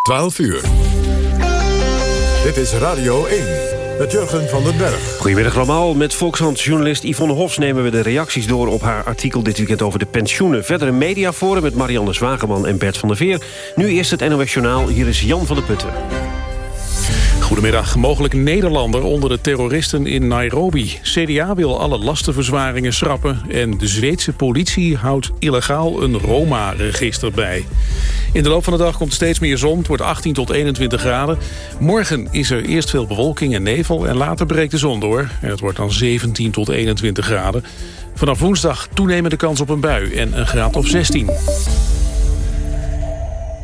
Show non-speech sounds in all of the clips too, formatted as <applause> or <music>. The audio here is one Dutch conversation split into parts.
12 uur. Dit is Radio 1 met Jurgen van den Berg. Goedemiddag allemaal. Met Volkshand-journalist Yvonne Hofs nemen we de reacties door... op haar artikel dit weekend over de pensioenen. Verder een mediaforum met Marianne Zwageman en Bert van der Veer. Nu eerst het NOS Journaal. Hier is Jan van der Putten. Goedemiddag. Mogelijk Nederlander onder de terroristen in Nairobi. CDA wil alle lastenverzwaringen schrappen... en de Zweedse politie houdt illegaal een Roma-register bij. In de loop van de dag komt steeds meer zon. Het wordt 18 tot 21 graden. Morgen is er eerst veel bewolking en nevel... en later breekt de zon door. En het wordt dan 17 tot 21 graden. Vanaf woensdag toenemende kans op een bui en een graad of 16.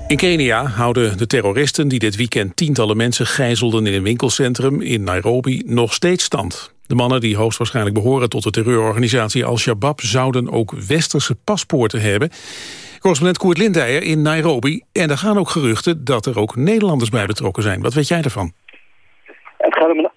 In Kenia houden de terroristen die dit weekend tientallen mensen gijzelden in een winkelcentrum in Nairobi nog steeds stand. De mannen die hoogstwaarschijnlijk behoren tot de terreurorganisatie Al-Shabaab zouden ook westerse paspoorten hebben. Correspondent Koert Lindijer in Nairobi. En er gaan ook geruchten dat er ook Nederlanders bij betrokken zijn. Wat weet jij ervan? Het gaat om een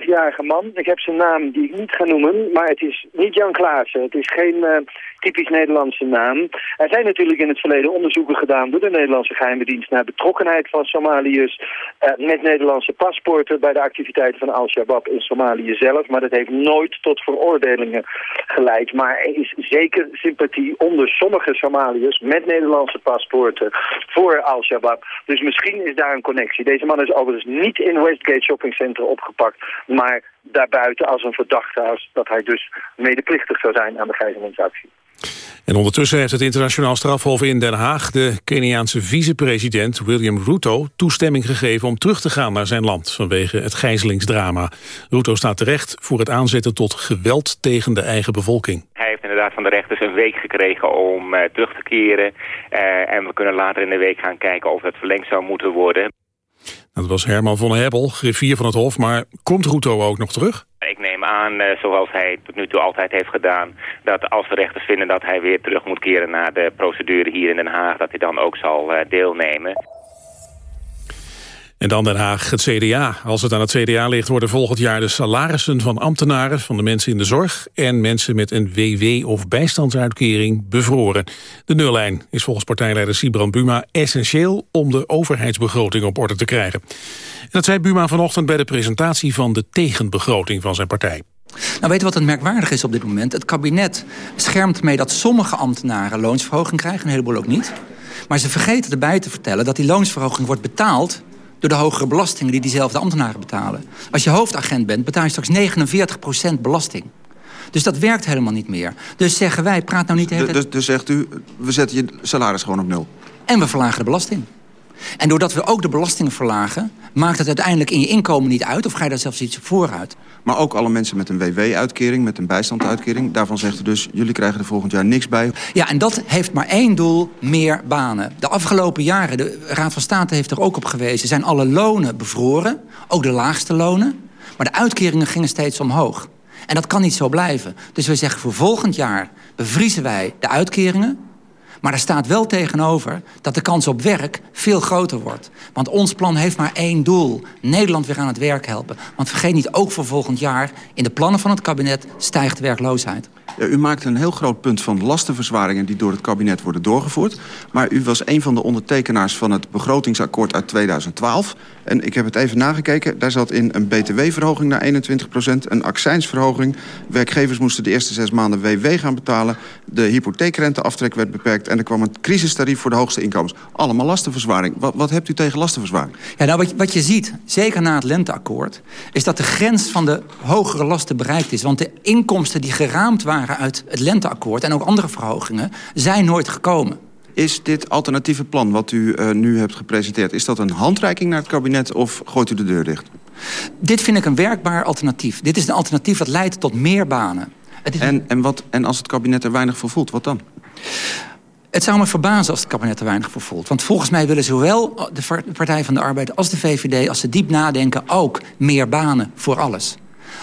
38-jarige man. Ik heb zijn naam die ik niet ga noemen, maar het is niet Jan Klaassen. Het is geen uh, typisch Nederlandse naam. Er zijn natuurlijk in het verleden onderzoeken gedaan door de Nederlandse geheime dienst naar betrokkenheid van Somaliërs uh, met Nederlandse paspoorten bij de activiteiten van Al-Shabaab in Somalië zelf. Maar dat heeft nooit tot veroordelingen geleid. Maar er is zeker sympathie onder sommige Somaliërs met Nederlandse paspoorten voor Al-Shabaab. Dus misschien is daar een connectie. Deze man is overigens niet in Westgate Shopping Center opgepakt, maar daarbuiten als een verdachte als dat hij dus medeplichtig zou zijn aan de gijzelingsactie. En ondertussen heeft het internationaal strafhof in Den Haag... de Keniaanse vicepresident William Ruto toestemming gegeven... om terug te gaan naar zijn land vanwege het gijzelingsdrama. Ruto staat terecht voor het aanzetten tot geweld tegen de eigen bevolking. Hij heeft inderdaad van de rechters een week gekregen om uh, terug te keren. Uh, en we kunnen later in de week gaan kijken of het verlengd zou moeten worden. Dat was Herman van Hebbel, griffier van het Hof. Maar komt Ruto ook nog terug? Ik neem aan, uh, zoals hij tot nu toe altijd heeft gedaan... dat als de rechters vinden dat hij weer terug moet keren naar de procedure hier in Den Haag... dat hij dan ook zal uh, deelnemen. En dan Den Haag, het CDA. Als het aan het CDA ligt worden volgend jaar de salarissen van ambtenaren... van de mensen in de zorg en mensen met een WW- of bijstandsuitkering bevroren. De nullijn is volgens partijleider Sibrand Buma essentieel... om de overheidsbegroting op orde te krijgen. En dat zei Buma vanochtend bij de presentatie van de tegenbegroting van zijn partij. Nou, weet je wat het merkwaardig is op dit moment? Het kabinet schermt mee dat sommige ambtenaren loonsverhoging krijgen... een heleboel ook niet. Maar ze vergeten erbij te vertellen dat die loonsverhoging wordt betaald door de hogere belastingen die diezelfde ambtenaren betalen. Als je hoofdagent bent, betaal je straks 49% belasting. Dus dat werkt helemaal niet meer. Dus zeggen wij, praat nou niet... De dus, dus, dus zegt u, we zetten je salaris gewoon op nul? En we verlagen de belasting. En doordat we ook de belastingen verlagen... maakt het uiteindelijk in je inkomen niet uit... of ga je daar zelfs iets op vooruit. Maar ook alle mensen met een WW-uitkering, met een bijstandsuitkering... daarvan zegt u dus, jullie krijgen er volgend jaar niks bij. Ja, en dat heeft maar één doel, meer banen. De afgelopen jaren, de Raad van State heeft er ook op gewezen... zijn alle lonen bevroren, ook de laagste lonen. Maar de uitkeringen gingen steeds omhoog. En dat kan niet zo blijven. Dus we zeggen voor volgend jaar bevriezen wij de uitkeringen... Maar er staat wel tegenover dat de kans op werk veel groter wordt. Want ons plan heeft maar één doel. Nederland weer aan het werk helpen. Want vergeet niet, ook voor volgend jaar... in de plannen van het kabinet stijgt werkloosheid. U maakt een heel groot punt van lastenverzwaringen... die door het kabinet worden doorgevoerd. Maar u was een van de ondertekenaars van het begrotingsakkoord uit 2012. En ik heb het even nagekeken. Daar zat in een btw-verhoging naar 21 procent. Een accijnsverhoging. Werkgevers moesten de eerste zes maanden WW gaan betalen. De hypotheekrenteaftrek werd beperkt. En er kwam een crisistarief voor de hoogste inkomens. Allemaal lastenverzwaring. Wat, wat hebt u tegen lastenverzwaring? Ja, nou, wat, wat je ziet, zeker na het lenteakkoord... is dat de grens van de hogere lasten bereikt is. Want de inkomsten die geraamd waren uit het lenteakkoord... en ook andere verhogingen, zijn nooit gekomen. Is dit alternatieve plan wat u uh, nu hebt gepresenteerd... is dat een handreiking naar het kabinet of gooit u de deur dicht? Dit vind ik een werkbaar alternatief. Dit is een alternatief dat leidt tot meer banen. Is... en, en, wat, en als het kabinet er weinig voor voelt, wat dan? Het zou me verbazen als het kabinet er weinig voor voelt. Want volgens mij willen zowel de Partij van de Arbeid als de VVD... als ze diep nadenken, ook meer banen voor alles.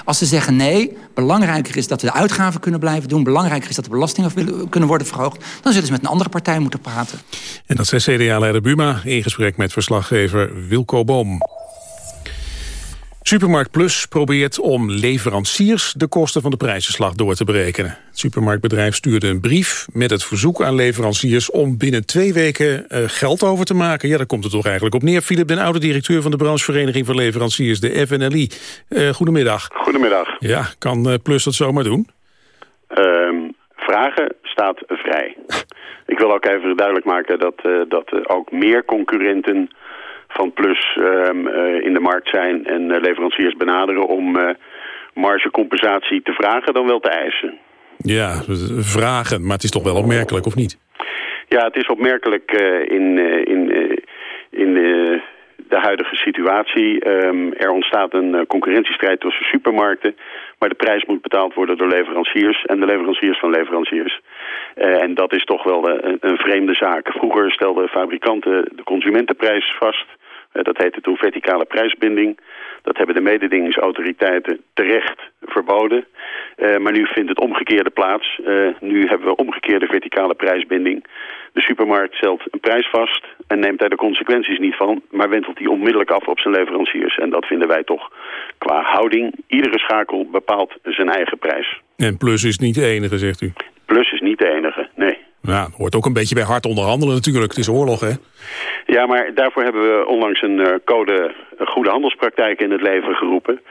Als ze zeggen nee, belangrijker is dat we de uitgaven kunnen blijven doen... belangrijker is dat de belastingen kunnen worden verhoogd... dan zullen ze met een andere partij moeten praten. En dat zei CDA-leider Buma in gesprek met verslaggever Wilco Boom. Supermarkt Plus probeert om leveranciers de kosten van de prijzenslag door te berekenen. Het supermarktbedrijf stuurde een brief met het verzoek aan leveranciers om binnen twee weken uh, geld over te maken. Ja, daar komt het toch eigenlijk op neer. Philip den Oude, directeur van de branchevereniging van leveranciers, de FNLI. Uh, goedemiddag. Goedemiddag. Ja, kan uh, Plus dat zomaar doen? Ehm, vragen staat vrij. <laughs> Ik wil ook even duidelijk maken dat, dat ook meer concurrenten van Plus um, uh, in de markt zijn en uh, leveranciers benaderen om uh, margecompensatie te vragen dan wel te eisen. Ja, vragen, maar het is toch wel opmerkelijk, of niet? Ja, het is opmerkelijk in, in, in de huidige situatie. Um, er ontstaat een concurrentiestrijd tussen supermarkten, maar de prijs moet betaald worden door leveranciers en de leveranciers van leveranciers. en dat is toch wel een, een vreemde zaak. Vroeger stelden fabrikanten de consumentenprijs vast eh, dat heette toen verticale prijsbinding. Dat hebben de mededingingsautoriteiten terecht verboden. Uh, maar nu vindt het omgekeerde plaats. Uh, nu hebben we omgekeerde verticale prijsbinding. De supermarkt stelt een prijs vast en neemt daar de consequenties niet van... maar wentelt die onmiddellijk af op zijn leveranciers. En dat vinden wij toch qua houding. Iedere schakel bepaalt zijn eigen prijs. En Plus is niet de enige, zegt u? Plus is niet de enige, nee. Ja, hoort ook een beetje bij hard onderhandelen natuurlijk. Het is oorlog, hè? Ja, maar daarvoor hebben we onlangs een uh, code goede handelspraktijken in het leven geroepen.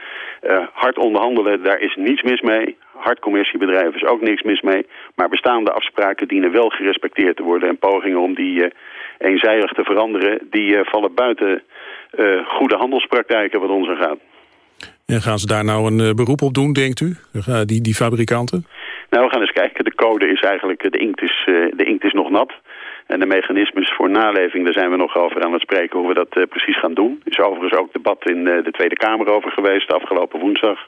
Uh, hard onderhandelen, daar is niets mis mee. Hard commerciebedrijven is ook niks mis mee. Maar bestaande afspraken dienen wel gerespecteerd te worden. En pogingen om die uh, eenzijdig te veranderen, die vallen buiten goede handelspraktijken wat ons aan gaat. En gaan ze daar nou een beroep op doen, denkt u? Die, die fabrikanten? Nou, we gaan eens kijken. De code is eigenlijk, de inkt is, de inkt is nog nat. En de mechanismes voor naleving, daar zijn we nog over aan het spreken hoe we dat uh, precies gaan doen. Er is overigens ook debat in de Tweede Kamer over geweest afgelopen woensdag.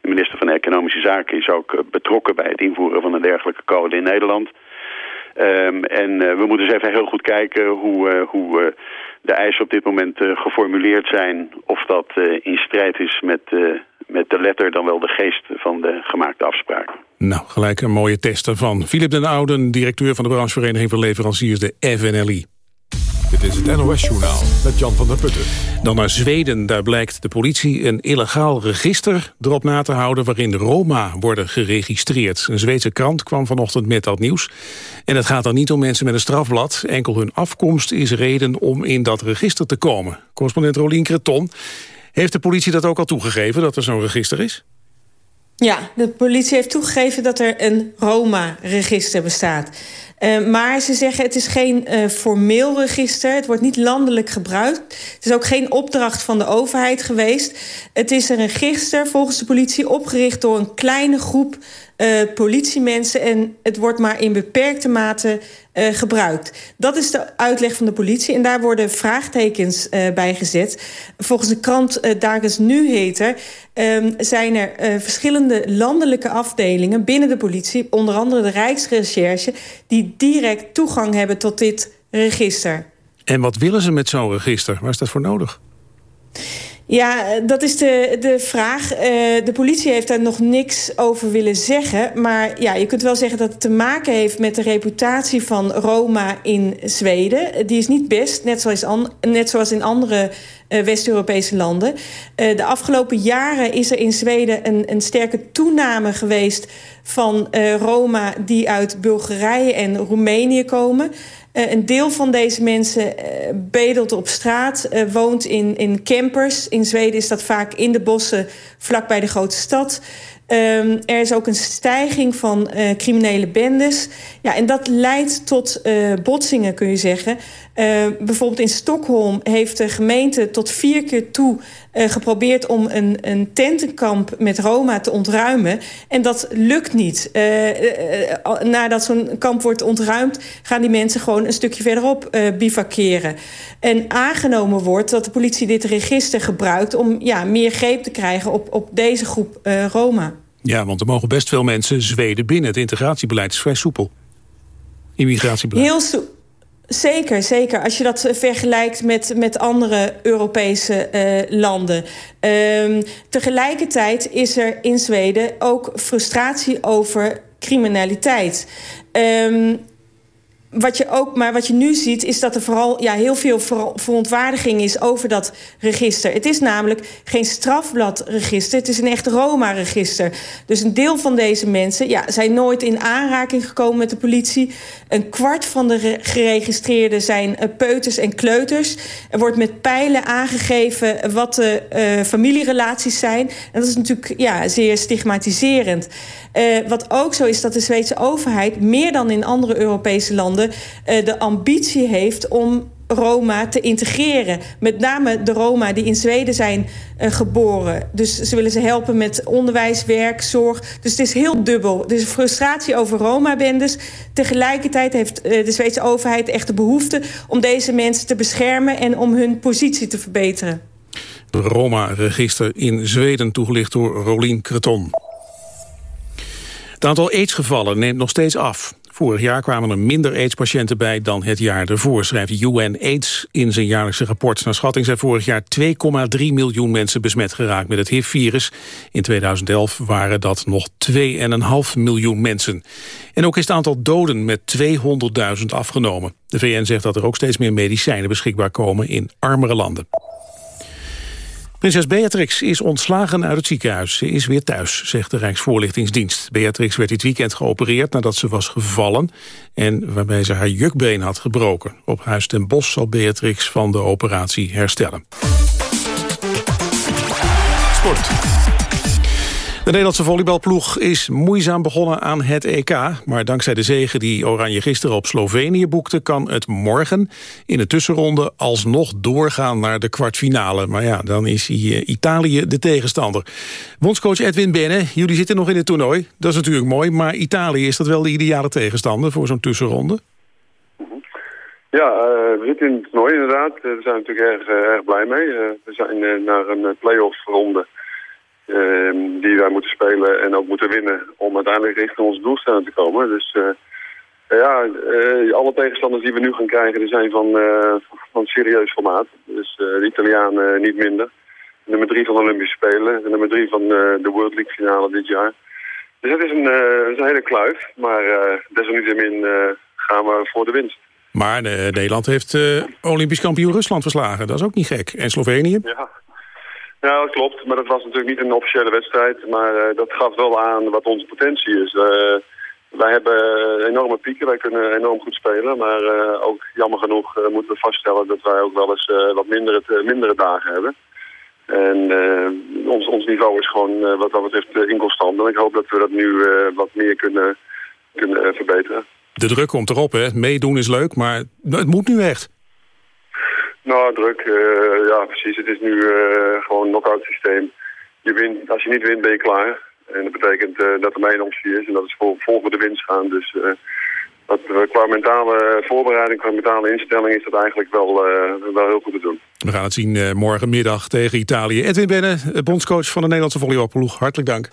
De minister van Economische Zaken is ook betrokken bij het invoeren van een dergelijke code in Nederland. Um, en we moeten eens even heel goed kijken hoe, hoe de eisen op dit moment geformuleerd zijn. Of dat in strijd is met, met de letter dan wel de geest van de gemaakte afspraken. Nou, gelijk een mooie testen van Philip den Ouden... directeur van de branchevereniging van leveranciers, de FNLI. Dit is het NOS-journaal met Jan van der Putten. Dan naar Zweden. Daar blijkt de politie een illegaal register erop na te houden... waarin Roma worden geregistreerd. Een Zweedse krant kwam vanochtend met dat nieuws. En het gaat dan niet om mensen met een strafblad. Enkel hun afkomst is reden om in dat register te komen. Correspondent Rolien Creton. Heeft de politie dat ook al toegegeven, dat er zo'n register is? Ja, de politie heeft toegegeven dat er een Roma-register bestaat. Uh, maar ze zeggen het is geen uh, formeel register. Het wordt niet landelijk gebruikt. Het is ook geen opdracht van de overheid geweest. Het is een register volgens de politie opgericht door een kleine groep uh, politiemensen... en het wordt maar in beperkte mate uh, gebruikt. Dat is de uitleg van de politie en daar worden vraagtekens uh, bij gezet. Volgens de krant uh, Dagens Nyheter um, zijn er verschillende landelijke afdelingen... binnen de politie, onder andere de Rijksrecherche... die direct toegang hebben tot dit register. En wat willen ze met zo'n register? Waar is dat voor nodig? Ja, dat is de, de vraag. Uh, de politie heeft daar nog niks over willen zeggen. Maar ja, je kunt wel zeggen dat het te maken heeft met de reputatie van Roma in Zweden. Die is niet best, net zoals, net zoals in andere uh, West-Europese landen. Uh, de afgelopen jaren is er in Zweden een, een sterke toename geweest van Roma die uit Bulgarije en Roemenië komen. Uh, een deel van deze mensen uh, bedelt op straat, uh, woont in, in campers. In Zweden is dat vaak in de bossen vlakbij de grote stad. Um, er is ook een stijging van uh, criminele bendes. Ja, en dat leidt tot uh, botsingen, kun je zeggen. Uh, bijvoorbeeld in Stockholm heeft de gemeente tot vier keer toe geprobeerd om een, een tentenkamp met Roma te ontruimen. En dat lukt niet. nadat zo'n kamp wordt ontruimd, gaan die mensen gewoon een stukje verderop bivakeren. En aangenomen wordt dat de politie dit register gebruikt om ja, meer greep te krijgen op, op deze groep Roma. Ja, want er mogen best veel mensen Zweden binnen. Het integratiebeleid is vrij soepel. Immigratiebeleid. Heel soepel. Zeker, zeker. Als je dat vergelijkt met, met andere Europese uh, landen. Um, tegelijkertijd is er in Zweden ook frustratie over criminaliteit. Um, wat je ook, maar wat je nu ziet is dat er vooral ja, heel veel verontwaardiging is over dat register. Het is namelijk geen strafbladregister, het is een echt Roma-register. Dus een deel van deze mensen ja, zijn nooit in aanraking gekomen met de politie. Een kwart van de geregistreerden zijn uh, peuters en kleuters. Er wordt met pijlen aangegeven wat de uh, familierelaties zijn. En dat is natuurlijk ja, zeer stigmatiserend. Uh, wat ook zo is dat de Zweedse overheid... meer dan in andere Europese landen uh, de ambitie heeft... om Roma te integreren. Met name de Roma die in Zweden zijn uh, geboren. Dus ze willen ze helpen met onderwijs, werk, zorg. Dus het is heel dubbel. Dus frustratie over Roma-bendes. Tegelijkertijd heeft uh, de Zweedse overheid echt de behoefte... om deze mensen te beschermen en om hun positie te verbeteren. Roma-register in Zweden, toegelicht door Rolien Creton. Het aantal aidsgevallen neemt nog steeds af. Vorig jaar kwamen er minder AIDS-patiënten bij dan het jaar ervoor, schrijft UN AIDS in zijn jaarlijkse rapport. Naar schatting zijn vorig jaar 2,3 miljoen mensen besmet geraakt met het HIV-virus. In 2011 waren dat nog 2,5 miljoen mensen. En ook is het aantal doden met 200.000 afgenomen. De VN zegt dat er ook steeds meer medicijnen beschikbaar komen in armere landen. Prinses Beatrix is ontslagen uit het ziekenhuis. Ze is weer thuis, zegt de Rijksvoorlichtingsdienst. Beatrix werd dit weekend geopereerd nadat ze was gevallen... en waarbij ze haar jukbeen had gebroken. Op Huis ten Bosch zal Beatrix van de operatie herstellen. Sport. De Nederlandse volleybalploeg is moeizaam begonnen aan het EK. Maar dankzij de zegen die Oranje gisteren op Slovenië boekte... kan het morgen in de tussenronde alsnog doorgaan naar de kwartfinale. Maar ja, dan is hier Italië de tegenstander. Bondscoach Edwin Benne, jullie zitten nog in het toernooi. Dat is natuurlijk mooi, maar Italië, is dat wel de ideale tegenstander voor zo'n tussenronde? Ja, uh, we zitten in het toernooi inderdaad. Uh, daar zijn we natuurlijk erg, erg blij mee. we zijn naar een play-off ronde die wij moeten spelen en ook moeten winnen om uiteindelijk richting onze doelstelling te komen. Dus uh, ja, uh, alle tegenstanders die we nu gaan krijgen, die zijn van, uh, van serieus formaat. Dus de Italianen niet minder. De nummer drie van de Olympische Spelen, de nummer drie van de World League finale dit jaar. Dus het is een, is een hele kluif, maar desalniettemin gaan we voor de winst. Maar Nederland heeft Olympisch kampioen Rusland verslagen. Dat is ook niet gek. En Slovenië? Ja, ja, dat klopt. Maar dat was natuurlijk niet een officiële wedstrijd. Maar uh, dat gaf wel aan wat onze potentie is. Uh, wij hebben enorme pieken. Wij kunnen enorm goed spelen. Maar uh, ook jammer genoeg moeten we vaststellen dat wij ook wel eens wat mindere, mindere dagen hebben. En ons, ons niveau is gewoon wat dat betreft inconstant. En ik hoop dat we dat nu wat meer kunnen, kunnen verbeteren. De druk komt erop, hè? Meedoen is leuk, maar het moet nu echt. Nou, druk. Uh, ja, precies. Het is nu uh, gewoon een knock-out systeem. Je wint, als je niet wint, ben je klaar. En dat betekent uh, dat er één optie is. En dat is voor, voor de winst gaan. Dus dat, qua mentale voorbereiding, qua mentale instelling... is dat eigenlijk wel, wel heel goed te doen. We gaan het zien morgenmiddag tegen Italië. Edwin Benne, bondscoach van de Nederlandse volleybalploeg. Hartelijk dank.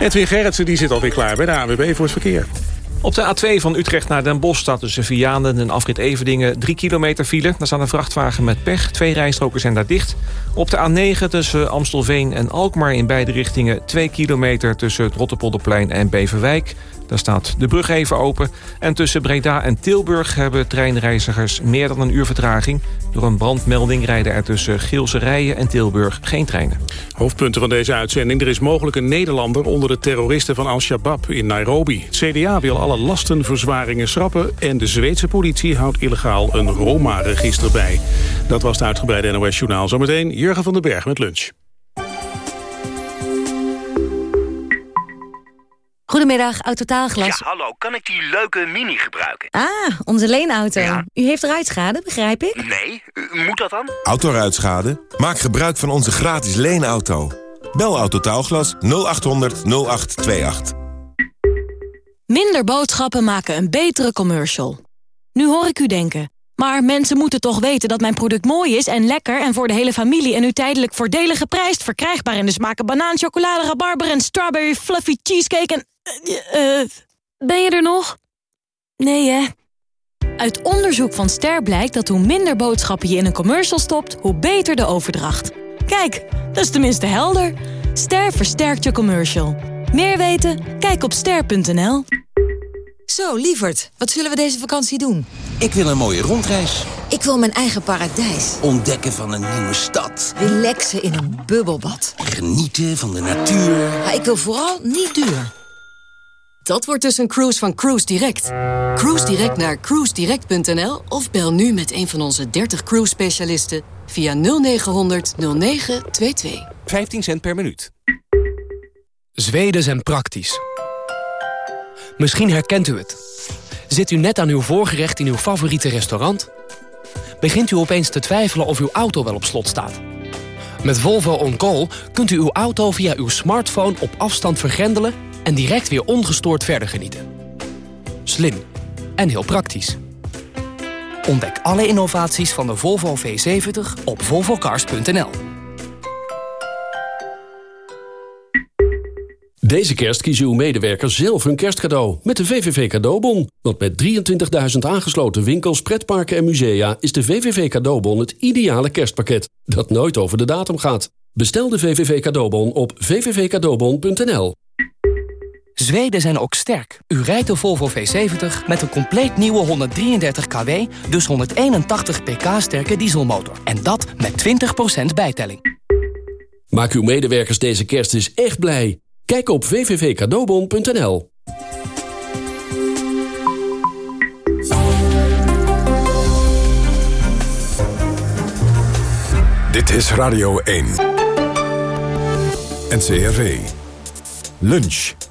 Edwin Gerritsen die zit alweer klaar bij de AWB voor het verkeer. Op de A2 van Utrecht naar Den Bosch staat tussen Vianen en afrit Everdingen 3 kilometer file. Daar staat een vrachtwagen met pech. Twee rijstroken zijn daar dicht. Op de A9 tussen Amstelveen en Alkmaar in beide richtingen 2 kilometer tussen het Rotterpolderplein en Beverwijk. Daar staat de brug even open. En tussen Breda en Tilburg hebben treinreizigers meer dan een uur vertraging. Door een brandmelding rijden er tussen Geelse Rijen en Tilburg geen treinen. Hoofdpunten van deze uitzending. Er is mogelijk een Nederlander onder de terroristen van Al-Shabaab in Nairobi. Het CDA wil alle lastenverzwaringen schrappen... en de Zweedse politie houdt illegaal een Roma-register bij. Dat was het uitgebreide NOS-journaal. Zometeen Jurgen van den Berg met lunch. Goedemiddag, Autotaalglas. Ja, hallo. Kan ik die leuke Mini gebruiken? Ah, onze leenauto. U heeft ruitschade, begrijp ik? Nee, moet dat dan? Autoruitschade? Maak gebruik van onze gratis leenauto. Bel Autotaalglas 0800 0828. Minder boodschappen maken een betere commercial. Nu hoor ik u denken... Maar mensen moeten toch weten dat mijn product mooi is en lekker... en voor de hele familie en nu tijdelijk voordelig geprijsd... verkrijgbaar in de smaken banaan, chocolade, rabarber en strawberry fluffy cheesecake en... Uh, ben je er nog? Nee, hè? Uit onderzoek van Ster blijkt dat hoe minder boodschappen je in een commercial stopt... hoe beter de overdracht. Kijk, dat is tenminste helder. Ster versterkt je commercial. Meer weten? Kijk op ster.nl. Zo, lieverd, wat zullen we deze vakantie doen? Ik wil een mooie rondreis. Ik wil mijn eigen paradijs. Ontdekken van een nieuwe stad. Relaxen in een bubbelbad. Genieten van de natuur. Maar ik wil vooral niet duur. Dat wordt dus een cruise van Cruise Direct. Cruise Direct naar cruisedirect.nl of bel nu met een van onze 30 cruise specialisten via 0900 0922. 15 cent per minuut. Zweden zijn praktisch. Misschien herkent u het. Zit u net aan uw voorgerecht in uw favoriete restaurant? Begint u opeens te twijfelen of uw auto wel op slot staat? Met Volvo On Call kunt u uw auto via uw smartphone op afstand vergrendelen... en direct weer ongestoord verder genieten. Slim en heel praktisch. Ontdek alle innovaties van de Volvo V70 op volvocars.nl. Deze kerst kiezen uw medewerkers zelf hun kerstcadeau met de VVV Cadeaubon. Want met 23.000 aangesloten winkels, pretparken en musea... is de VVV Cadeaubon het ideale kerstpakket dat nooit over de datum gaat. Bestel de VVV Cadeaubon op vvvcadeaubon.nl. Zweden zijn ook sterk. U rijdt de Volvo V70 met een compleet nieuwe 133 kW... dus 181 pk sterke dieselmotor. En dat met 20% bijtelling. Maak uw medewerkers deze kerst dus echt blij. Kijk op www.cadeaubon.nl. Dit is Radio 1. NCRV. Lunch.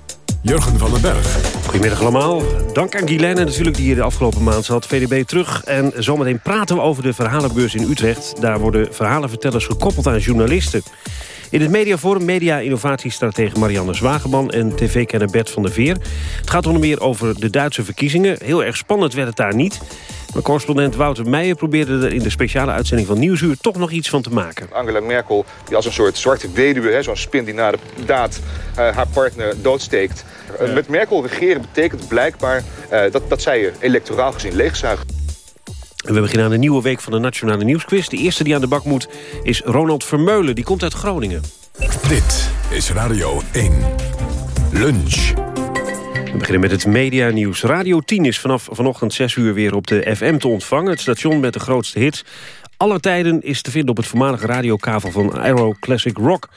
Jurgen van den Berg. Goedemiddag allemaal. Dank aan Guylaine natuurlijk die hier de afgelopen maand zat. VDB terug. En zometeen praten we over de verhalenbeurs in Utrecht. Daar worden verhalenvertellers gekoppeld aan journalisten. In het mediaforum media-innovatiestratege Marianne Zwageman... en tv-kenner Bert van der Veer. Het gaat onder meer over de Duitse verkiezingen. Heel erg spannend werd het daar niet. Maar correspondent Wouter Meijer probeerde er in de speciale uitzending van Nieuwsuur... toch nog iets van te maken. Angela Merkel, die als een soort zwarte weduwe... zo'n spin die na de daad uh, haar partner doodsteekt... Uh, met Merkel regeren betekent blijkbaar uh, dat, dat zij je electoraal gezien leegzuigt. En we beginnen aan de nieuwe week van de Nationale Nieuwsquiz. De eerste die aan de bak moet is Ronald Vermeulen. Die komt uit Groningen. Dit is Radio 1. Lunch. We beginnen met het media-nieuws. Radio 10 is vanaf vanochtend 6 uur weer op de FM te ontvangen. Het station met de grootste hits. Aller tijden is te vinden op het voormalige radiokavel van Aero Classic Rock.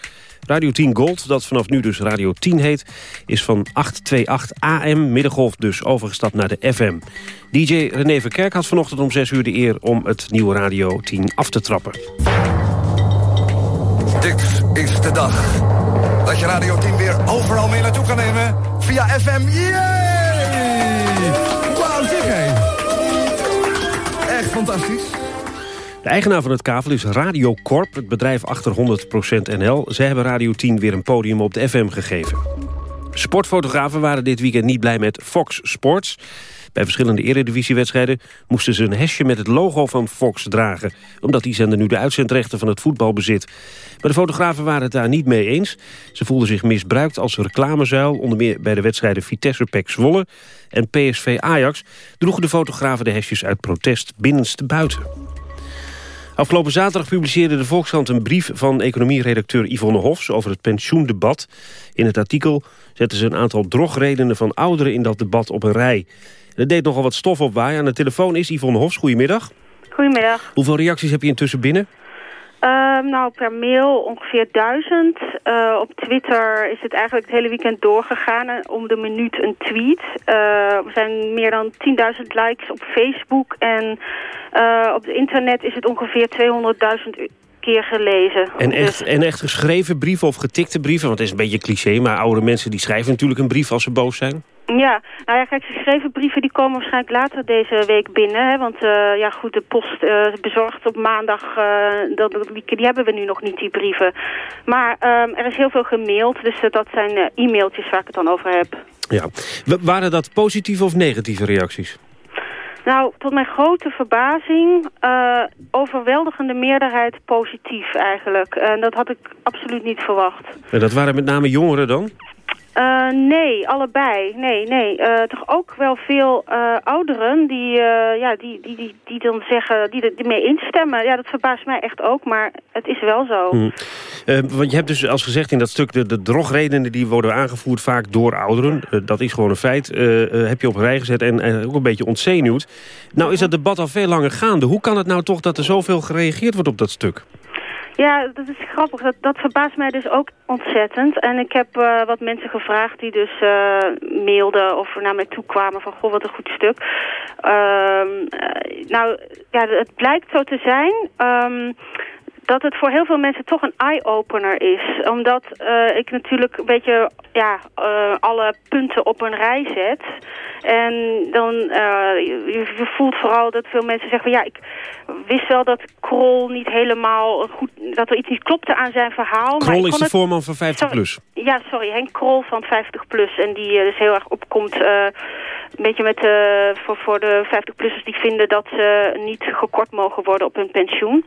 Radio 10 Gold, dat vanaf nu dus Radio 10 heet... is van 828 AM, middengolf dus overgestapt naar de FM. DJ René Verkerk had vanochtend om 6 uur de eer... om het nieuwe Radio 10 af te trappen. Dit is de dag dat je Radio 10 weer overal mee naartoe kan nemen... via FM. Yay! Wauw, zeg. Echt fantastisch. De eigenaar van het kavel is Radio Corp, het bedrijf achter 100% NL. Zij hebben Radio 10 weer een podium op de FM gegeven. Sportfotografen waren dit weekend niet blij met Fox Sports. Bij verschillende eredivisiewedstrijden moesten ze een hesje met het logo van Fox dragen... omdat die zender nu de uitzendrechten van het voetbal bezit. Maar de fotografen waren het daar niet mee eens. Ze voelden zich misbruikt als reclamezuil... onder meer bij de wedstrijden Vitesse Pek Zwolle en PSV Ajax... droegen de fotografen de hesjes uit protest binnenste buiten. Afgelopen zaterdag publiceerde de Volkskrant een brief van economieredacteur Yvonne Hofs over het pensioendebat. In het artikel zetten ze een aantal drogredenen van ouderen in dat debat op een rij. Dat deed nogal wat stof opwaaien. Aan de telefoon is Yvonne Hofs. Goedemiddag. Goedemiddag. Hoeveel reacties heb je intussen binnen? Uh, nou, per mail ongeveer duizend. Uh, op Twitter is het eigenlijk het hele weekend doorgegaan. Om de minuut een tweet. Uh, er zijn meer dan 10.000 likes op Facebook. En op het internet is het ongeveer 200.000 keer gelezen. En echt, en echt geschreven brieven of getikte brieven? Want het is een beetje cliché, maar oude mensen die schrijven natuurlijk een brief als ze boos zijn. Ja, nou ja, kijk, geschreven brieven die komen waarschijnlijk later deze week binnen. Hè, want uh, ja, goed, de post uh, bezorgt op maandag, uh, dat, die, die, hebben we nu nog niet, die brieven. Maar um, er is heel veel gemaild, dus dat zijn e-mailtjes waar ik het dan over heb. Ja, waren dat positieve of negatieve reacties? Nou, tot mijn grote verbazing, uh, overweldigende meerderheid positief eigenlijk. En dat had ik absoluut niet verwacht. En dat waren met name jongeren dan? Uh, nee, allebei. Nee, nee. Uh, toch ook wel veel uh, ouderen die, ja, die, die, die, die dan zeggen, die ermee instemmen. Ja, dat verbaast mij echt ook, maar het is wel zo. Hmm. want je hebt dus als gezegd in dat stuk de, de drogredenen die worden aangevoerd vaak door ouderen. dat is gewoon een feit. heb je op een rij gezet en ook een beetje ontzenuwd. Nou is dat debat al veel langer gaande. Hoe kan het nou toch dat er zoveel gereageerd wordt op dat stuk? Ja, dat is grappig. Dat, dat verbaast mij dus ook ontzettend. En ik heb uh, wat mensen gevraagd die dus uh, mailden of naar mij toe kwamen van... goh, wat een goed stuk. Uh, nou, ja, het blijkt zo te zijn... Um, dat het voor heel veel mensen toch een eye-opener is. Omdat uh, ik natuurlijk een beetje ja, uh, alle punten op een rij zet. En dan uh, je, je, voelt vooral dat veel mensen zeggen... Van, ja, ik wist wel dat Krol niet helemaal goed... dat er iets niet klopte aan zijn verhaal. Krol maar is de voorman van 50 plus. Ja, sorry, Henk Krol van 50 plus. En die dus heel erg opkomt... een beetje met, voor, voor de 50-plussers die vinden dat ze niet gekort mogen worden op hun pensioen.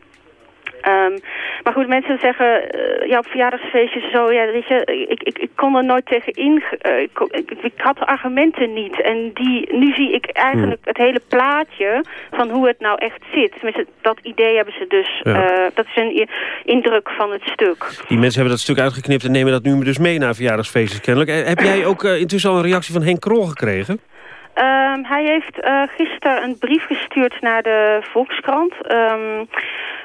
Um, maar goed, mensen zeggen, uh, ja, op verjaardagsfeestjes zo, ja, weet je, ik, ik, ik kon er nooit tegen in, uh, ik, ik, ik, had de argumenten niet. En die, nu zie ik eigenlijk hmm. het hele plaatje van hoe het nou echt zit. Tenminste, dat idee hebben ze dus, ja. uh, dat is een indruk van het stuk. Die mensen hebben dat stuk uitgeknipt en nemen dat nu dus mee naar verjaardagsfeestjes kennelijk. Heb jij ook intussen al een reactie van Henk Krol gekregen? Um, hij heeft uh, gisteren een brief gestuurd naar de Volkskrant. Um,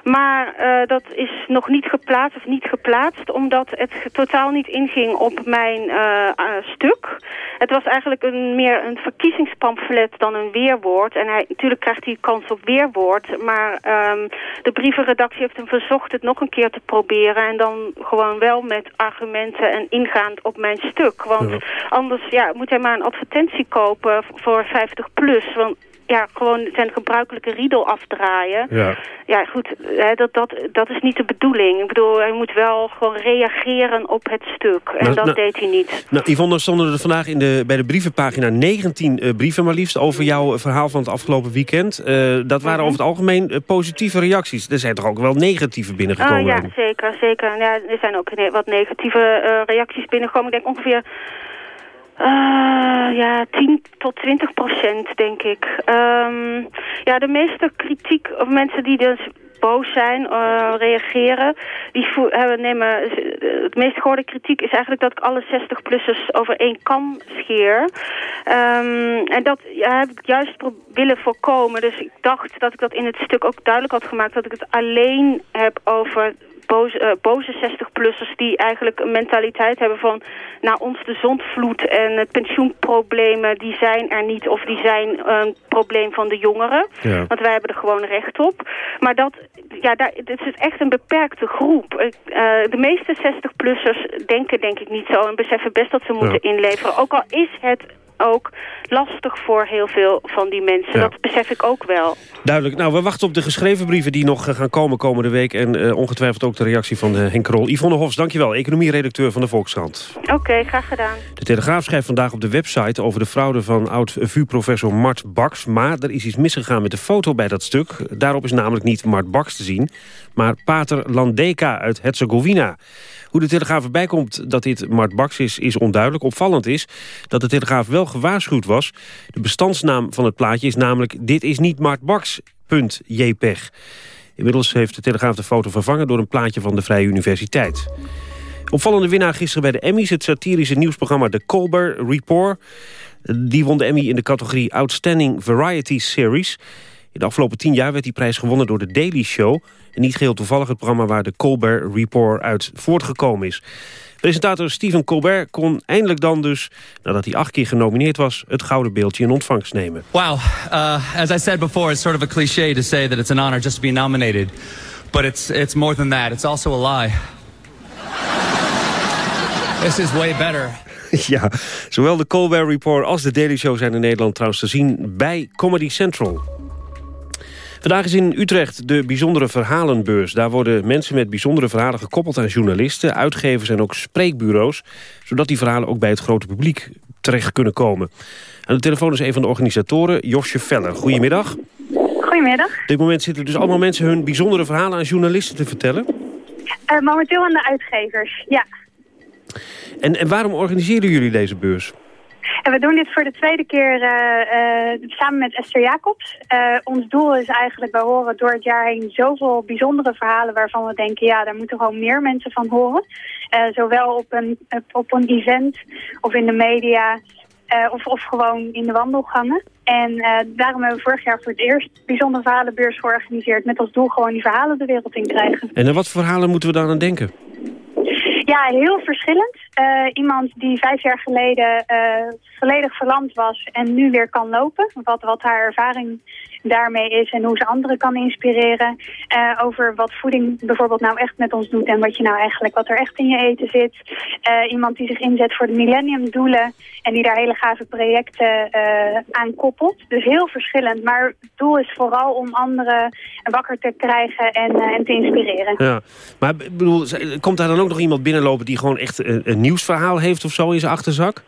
maar uh, dat is nog niet geplaatst of niet geplaatst... omdat het totaal niet inging op mijn uh, stuk. Het was eigenlijk een, meer een verkiezingspamflet dan een weerwoord. En hij, natuurlijk krijgt hij kans op weerwoord. Maar um, de brievenredactie heeft hem verzocht het nog een keer te proberen... en dan gewoon wel met argumenten en ingaand op mijn stuk. Want ja. anders ja, moet hij maar een advertentie kopen voor 50 plus. Want ja, gewoon zijn gebruikelijke riedel afdraaien. Ja, ja goed, hè, dat, dat, dat is niet de bedoeling. Ik bedoel, hij moet wel gewoon reageren op het stuk. En nou, dat nou, deed hij niet. Nou, Yvonne, stonden er vandaag in de, bij de brievenpagina 19 uh, brieven maar liefst... over jouw verhaal van het afgelopen weekend. Uh, dat waren over het algemeen positieve reacties. Er zijn toch ook wel negatieve binnengekomen? Oh, ja, zeker, zeker. Ja, er zijn ook wat negatieve reacties binnengekomen. Ik denk ongeveer uh, ja, 10 tot 20 procent, denk ik. Um, ja, de meeste kritiek, of mensen die dus boos zijn, uh, reageren. Die hebben, nemen, het meest gehoorde kritiek is eigenlijk dat ik alle 60-plussers over één kam scheer. Um, en dat heb ik juist willen voorkomen. Dus ik dacht dat ik dat in het stuk ook duidelijk had gemaakt. Dat ik het alleen heb over boze, uh, boze 60-plussers die eigenlijk een mentaliteit hebben van... naar ons de zondvloed en het pensioenproblemen, die zijn er niet... of die zijn een probleem van de jongeren. Ja. Want wij hebben er gewoon recht op. Maar dat, ja, daar, het is echt een beperkte groep. Uh, de meeste 60-plussers denken denk ik niet zo... en beseffen best dat ze moeten ja. inleveren. Ook al is het ook lastig voor heel veel van die mensen. Ja. Dat besef ik ook wel. Duidelijk. Nou, we wachten op de geschreven brieven die nog gaan komen komende week. En uh, ongetwijfeld ook de reactie van uh, Henk Krol. Yvonne Hofs, dankjewel. Economie-redacteur van de Volkskrant. Oké, okay, graag gedaan. De Telegraaf schrijft vandaag op de website over de fraude van oud-VU-professor Mart Baks. Maar er is iets misgegaan met de foto bij dat stuk. Daarop is namelijk niet Mart Baks te zien, maar Pater Landeka uit Herzegovina. Hoe de Telegraaf erbij komt dat dit Mart Baks is, is onduidelijk. Opvallend is dat de Telegraaf wel gewaarschuwd was. De bestandsnaam van het plaatje is namelijk... dit is niet Mart Baks, JPEG. Inmiddels heeft de Telegraaf de foto vervangen... door een plaatje van de Vrije Universiteit. Opvallende winnaar gisteren bij de Emmys... het satirische nieuwsprogramma The Colbert Report. Die won de Emmy in de categorie Outstanding Variety Series... In de afgelopen tien jaar werd die prijs gewonnen door The Daily Show... en niet geheel toevallig het programma waar de Colbert Report uit voortgekomen is. Presentator Stephen Colbert kon eindelijk dan dus, nadat hij acht keer genomineerd was... het gouden beeldje in ontvangst nemen. Wow, uh, as I said before, it's sort of a cliché to say that it's an honor just to be nominated. But it's, it's more than that, it's also a lie. This is way better. <laughs> Ja, zowel de Colbert Report als de Daily Show zijn in Nederland trouwens te zien bij Comedy Central. Vandaag is in Utrecht de bijzondere verhalenbeurs. Daar worden mensen met bijzondere verhalen gekoppeld aan journalisten, uitgevers en ook spreekbureaus, zodat die verhalen ook bij het grote publiek terecht kunnen komen. Aan de telefoon is een van de organisatoren, Josje Veller. Goedemiddag. Goedemiddag. Op dit moment zitten dus allemaal mensen hun bijzondere verhalen aan journalisten te vertellen? Uh, momenteel aan de uitgevers, ja. En, en waarom organiseren jullie deze beurs? En we doen dit voor de tweede keer uh, uh, samen met Esther Jacobs. Uh, ons doel is eigenlijk, we horen door het jaar heen zoveel bijzondere verhalen waarvan we denken, ja, daar moeten gewoon meer mensen van horen. zowel op een, op een event of in de media of, of gewoon in de wandelgangen. En daarom hebben we vorig jaar voor het eerst bijzondere verhalenbeurs georganiseerd met als doel gewoon die verhalen de wereld in krijgen. En aan wat voor verhalen moeten we dan aan denken? Ja, heel verschillend. Uh, iemand die vijf jaar geleden uh, volledig verlamd was en nu weer kan lopen. Wat, wat haar ervaring daarmee is en hoe ze anderen kan inspireren. Uh, over wat voeding bijvoorbeeld nou echt met ons doet en wat je nou eigenlijk, wat er echt in je eten zit. iemand die zich inzet voor de millenniumdoelen en die daar hele gave projecten aan koppelt. Dus heel verschillend, maar het doel is vooral om anderen wakker te krijgen en, te inspireren. Ja, maar bedoel, komt daar dan ook nog iemand binnenlopen die gewoon echt een nieuwsverhaal heeft of zo in zijn achterzak?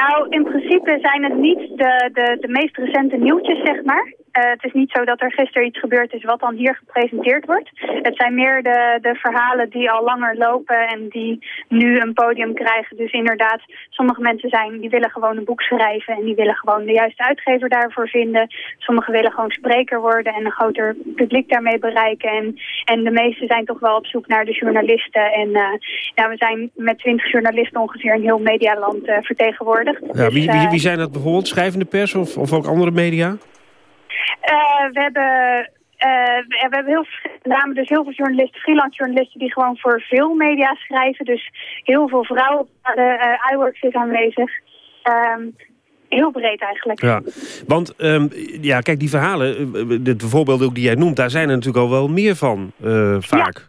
Nou, in principe zijn het niet de, de, de meest recente nieuwtjes, zeg maar. Uh, het is niet zo dat er gisteren iets gebeurd is wat dan hier gepresenteerd wordt. Het zijn meer de, de verhalen die al langer lopen en die nu een podium krijgen. Dus inderdaad, sommige mensen zijn, die willen gewoon een boek schrijven en die willen gewoon de juiste uitgever daarvoor vinden. Sommigen willen gewoon spreker worden en een groter publiek daarmee bereiken. En, en de meeste zijn toch wel op zoek naar de journalisten. En uh, ja, we zijn met twintig journalisten ongeveer in heel medialand uh, vertegenwoordigd. Ja, dus, wie, wie, wie zijn dat bijvoorbeeld? Schrijvende pers of, of ook andere media? Uh, we hebben uh, we hebben heel veel, dus heel veel journalisten, freelance journalisten die gewoon voor veel media schrijven. Dus heel veel vrouwen, de uh, iWorks is aanwezig. Um, heel breed eigenlijk. Ja, want um, ja, kijk, die verhalen, de, de voorbeelden ook die jij noemt, daar zijn er natuurlijk al wel meer van, vaak.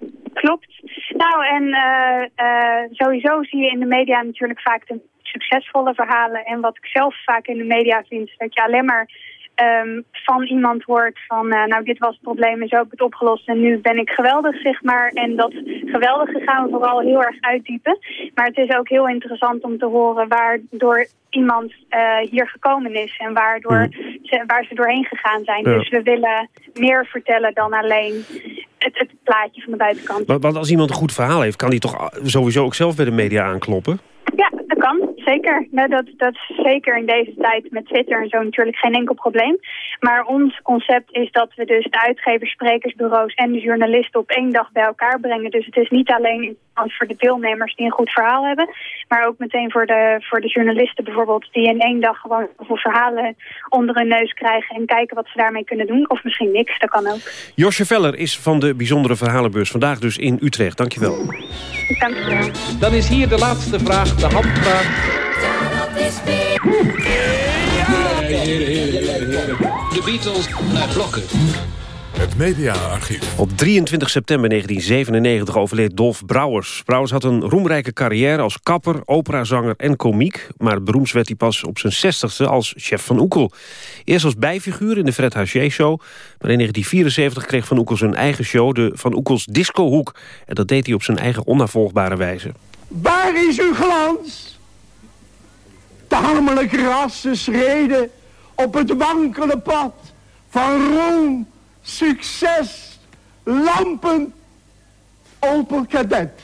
Ja, klopt. Nou, en uh, sowieso zie je in de media natuurlijk vaak de succesvolle verhalen. En wat ik zelf vaak in de media vind, is dat je alleen maar um, van iemand hoort van, uh, nou dit was het probleem en zo heb ik het opgelost en nu ben ik geweldig, zeg maar. En dat geweldige gaan we vooral heel erg uitdiepen. Maar het is ook heel interessant om te horen waardoor iemand uh, hier gekomen is en waardoor mm. ze, waar ze doorheen gegaan zijn. Ja. Dus we willen meer vertellen dan alleen het, het plaatje van de buitenkant. Want, want als iemand een goed verhaal heeft, kan hij toch sowieso ook zelf bij de media aankloppen? Ja, dat kan, zeker. Nou, dat, dat is zeker in deze tijd met Twitter en zo natuurlijk geen enkel probleem. Maar ons concept is dat we dus de uitgevers, sprekersbureaus en de journalisten op één dag bij elkaar brengen. Dus het is niet alleen voor de deelnemers die een goed verhaal hebben, maar ook meteen voor de, voor de journalisten bijvoorbeeld die in één dag gewoon veel verhalen onder hun neus krijgen en kijken wat ze daarmee kunnen doen. Of misschien niks, dat kan ook. Josje Veller is van de Bijzondere Verhalenbeurs. Vandaag dus in Utrecht. Dankjewel. Dankjewel. Dan is hier de laatste vraag, de handvraag. De Beatles naar blokken. Het mediaarchief. Op 23 september 1997 overleed Dolf Brouwers. Brouwers had een roemrijke carrière als kapper, operazanger en komiek. Maar beroemd werd hij pas op zijn 60ste als chef van Oekel. Eerst als bijfiguur in de Fred Haché Show. Maar in 1974 kreeg Van Oekel zijn eigen show, de Van Oekels Discohoek. En dat deed hij op zijn eigen onafvolgbare wijze. Waar is uw glans? Tamelijk rassen schreden op het wankele pad van roem succes, lampen, Opel Cadet.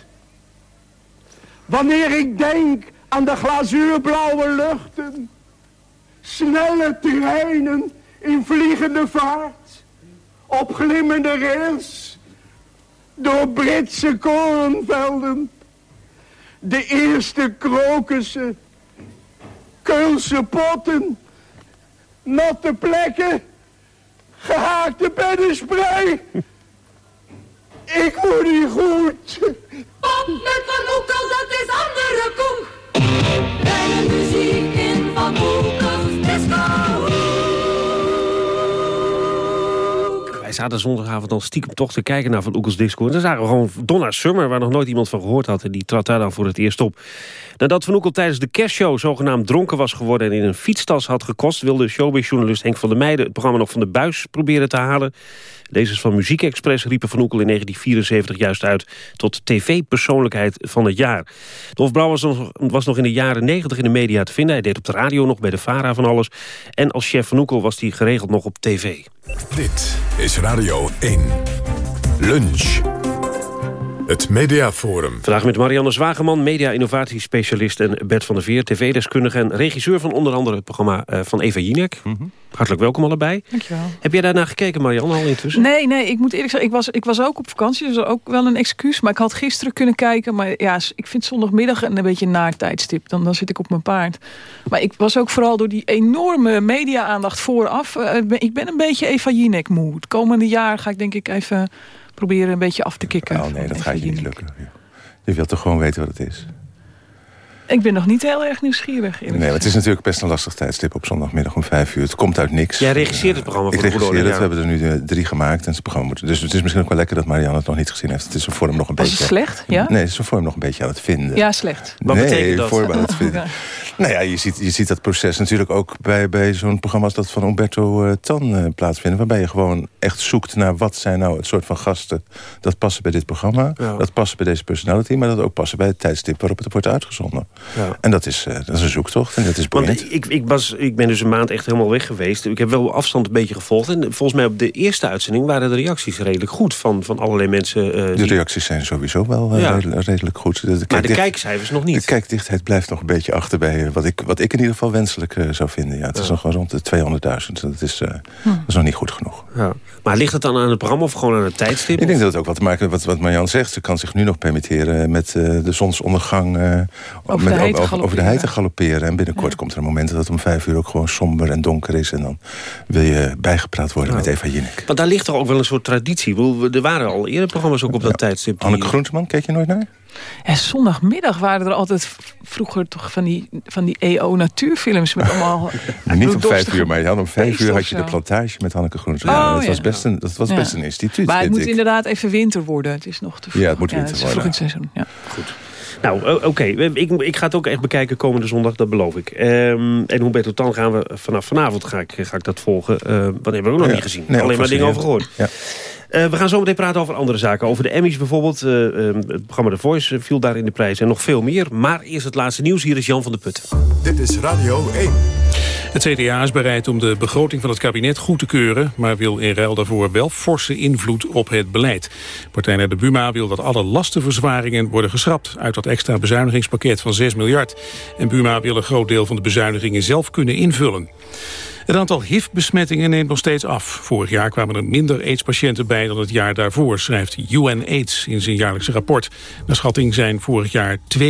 Wanneer ik denk aan de glazuurblauwe luchten, snelle treinen in vliegende vaart, op glimmende rails, door Britse korenvelden, de eerste krokussen, Keulse potten, natte plekken, gehaakte beddenspray. Ik word niet goed. Pop met Van Oekels, dat is andere koek. Bij de muziek in Van zaten zondagavond al stiekem toch te kijken naar Van Oekels Disco. En dan zagen we gewoon Donna Summer, waar nog nooit iemand van gehoord had. En die trad daar dan voor het eerst op. Nadat Van Oekel tijdens de kerstshow zogenaamd dronken was geworden... en in een fietstas had gekost... wilde showbizjournalist Henk van der Meijden... het programma nog van de buis proberen te halen. Lezers van Muziek Express riepen Van Oekel in 1974 juist uit... tot tv-persoonlijkheid van het jaar. Dolf Brouwer was nog, was nog in de jaren 90 in de media te vinden. Hij deed op de radio nog bij de VARA van alles. En als chef Van Oekel was hij geregeld nog op tv. Dit is Radio 1. Lunch. Het Mediaforum. Vandaag met Marianne Zwageman, media-innovatiespecialist... en Bert van der Veer, tv-deskundige en regisseur van onder andere... het programma eh, van Eva Jinek. Hartelijk welkom allebei. Dankjewel. Heb jij daarna gekeken, Marianne, al intussen? Nee, nee, ik moet eerlijk zeggen, ik was, ik was ook op vakantie, dus ook wel een excuus. Maar ik had gisteren kunnen kijken. Maar ja, ik vind zondagmiddag een beetje een naar tijdstip. Dan, dan zit ik op mijn paard. Maar ik was ook vooral door die enorme media-aandacht vooraf. eh, ik ben een beetje Eva Jinek moe. Het komende jaar ga ik denk ik even proberen een beetje af te kicken. Oh nee, dat gaat je niet lukken. Je wilt toch gewoon weten wat het is? Ik ben nog niet heel erg nieuwsgierig. Nee, maar het is natuurlijk best een lastig tijdstip op zondagmiddag om vijf uur. Het komt uit niks. Jij regisseert het programma Ik voor de regisseer het. We hebben er nu eh, drie gemaakt. En het programma moet, dus het is misschien ook wel lekker dat Marianne het nog niet gezien heeft. Het is een vorm nog een Was beetje... het slecht? Ja? Nee, het is een vorm nog een beetje aan het vinden. Ja, slecht. Wat nee, betekent dat? vorm aan het <laughs> vinden. Nou ja, je ziet, je ziet dat proces natuurlijk ook bij, bij zo'n programma als dat van Umberto eh, Tan eh, plaatsvinden. Waarbij je gewoon echt zoekt naar wat zijn nou het soort van gasten dat passen bij dit programma. Ja. Dat passen bij deze personality, maar dat ook passen bij het tijdstip waarop het wordt uitgezonden. Ja. En dat is, eh, dat is een zoektocht en dat is boeiend. Want ik, ik, was, ik ben dus een maand echt helemaal weg geweest. Ik heb wel afstand een beetje gevolgd. En volgens mij op de eerste uitzending waren de reacties redelijk goed... van, van allerlei mensen. De die- reacties zijn sowieso wel Ja. redelijk, redelijk goed. De, de Maar de kijkcijfers nog niet. De kijkdichtheid blijft nog een beetje achter bij wat ik, wat ik in ieder geval wenselijk eh, zou vinden. Ja, het is nog wel rond de 200.000. Dat, is, eh, dat is nog niet goed genoeg. Ja. Maar ligt het dan aan het programma of gewoon aan het tijdstip? Ik denk dat het ook wat te maken heeft met wat, wat Marjan zegt. Ze kan zich nu nog permitteren met eh, de zonsondergang... eh, Over met, de over, over de galopperen. hei te galopperen. En binnenkort komt er een moment dat het om vijf uur ook gewoon somber en donker is. En dan wil je bijgepraat worden met Eva Jinek. Want daar ligt toch ook wel een soort traditie. Er waren al eerder programma's ook op dat tijdstip. die- Anneke Groenteman, keek je nooit naar? En zondagmiddag waren er altijd vroeger toch van die, van die EO natuurfilms met allemaal <laughs> niet om vijf uur, maar je had om vijf uur had je de plantage met Hanneke Groenteman. Oh, Ja, dat ja. was best een, dat was Ja. best een instituut, Maar het moet ik. inderdaad even winter worden. Het is nog te vroeg. Ja, het moet winter het is worden. vroeg in het seizoen. Ja. Goed. Nou, oké. Ik, ik ga het ook echt bekijken komende zondag, dat beloof ik. Ehm, en hoe beter dan gaan we vanaf vanavond ga ik, ga ik dat volgen. Eh want dat hebben we ook nog Ja. niet gezien. Nee, Alleen maar dingen over gehoord. fascinerend. Eh, we gaan zo meteen praten over andere zaken. Over de Emmys bijvoorbeeld. eh, ehm, het programma The Voice eh, viel daar in de prijs. En nog veel meer. Maar eerst het laatste nieuws. Hier is Jan van der Putten. Dit is Radio 1. Het CDA is bereid om de begroting van het kabinet goed te keuren... maar wil in ruil daarvoor wel forse invloed op het beleid. Partij de Buma wil dat alle lastenverzwaringen worden geschrapt... uit dat extra bezuinigingspakket van 6 miljard. En Buma wil een groot deel van de bezuinigingen zelf kunnen invullen. Het aantal HIV-besmettingen neemt nog steeds af. Vorig jaar kwamen er minder AIDS-patiënten bij dan het jaar daarvoor... schrijft UNAIDS in zijn jaarlijkse rapport. Naar schatting zijn vorig jaar 2,3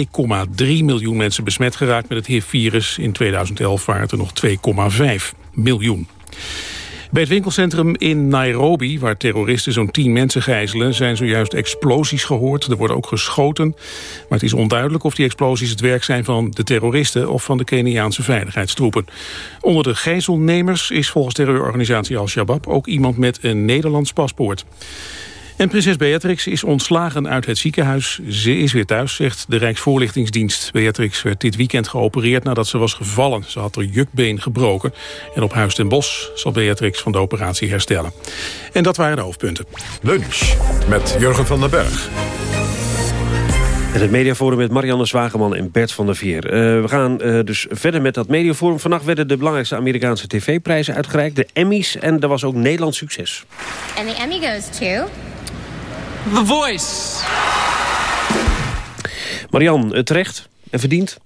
miljoen mensen besmet geraakt met het HIV-virus. In 2011 waren het er nog 2,5 miljoen. Bij het winkelcentrum in Nairobi, waar terroristen zo'n 10 mensen gijzelen... zijn zojuist explosies gehoord. Er wordt ook geschoten. Maar het is onduidelijk of die explosies het werk zijn van de terroristen... of van de Keniaanse veiligheidstroepen. Onder de gijzelnemers is volgens terreurorganisatie Al-Shabaab... ook iemand met een Nederlands paspoort. En prinses Beatrix is ontslagen uit het ziekenhuis. Ze is weer thuis, zegt de Rijksvoorlichtingsdienst. Beatrix werd dit weekend geopereerd nadat ze was gevallen. Ze had haar jukbeen gebroken. En op Huis ten Bosch zal Beatrix van de operatie herstellen. En dat waren de hoofdpunten. Lunch met Jurgen van den Berg. En het mediaforum met Marianne Zwageman en Bert van der Veer. Eh, we gaan eh, dus verder met dat mediaforum. Vannacht werden de belangrijkste Amerikaanse tv-prijzen uitgereikt. De Emmys. En er was ook Nederlands succes. And the Emmy goes to... The Voice. Marianne, eh, terecht en verdiend?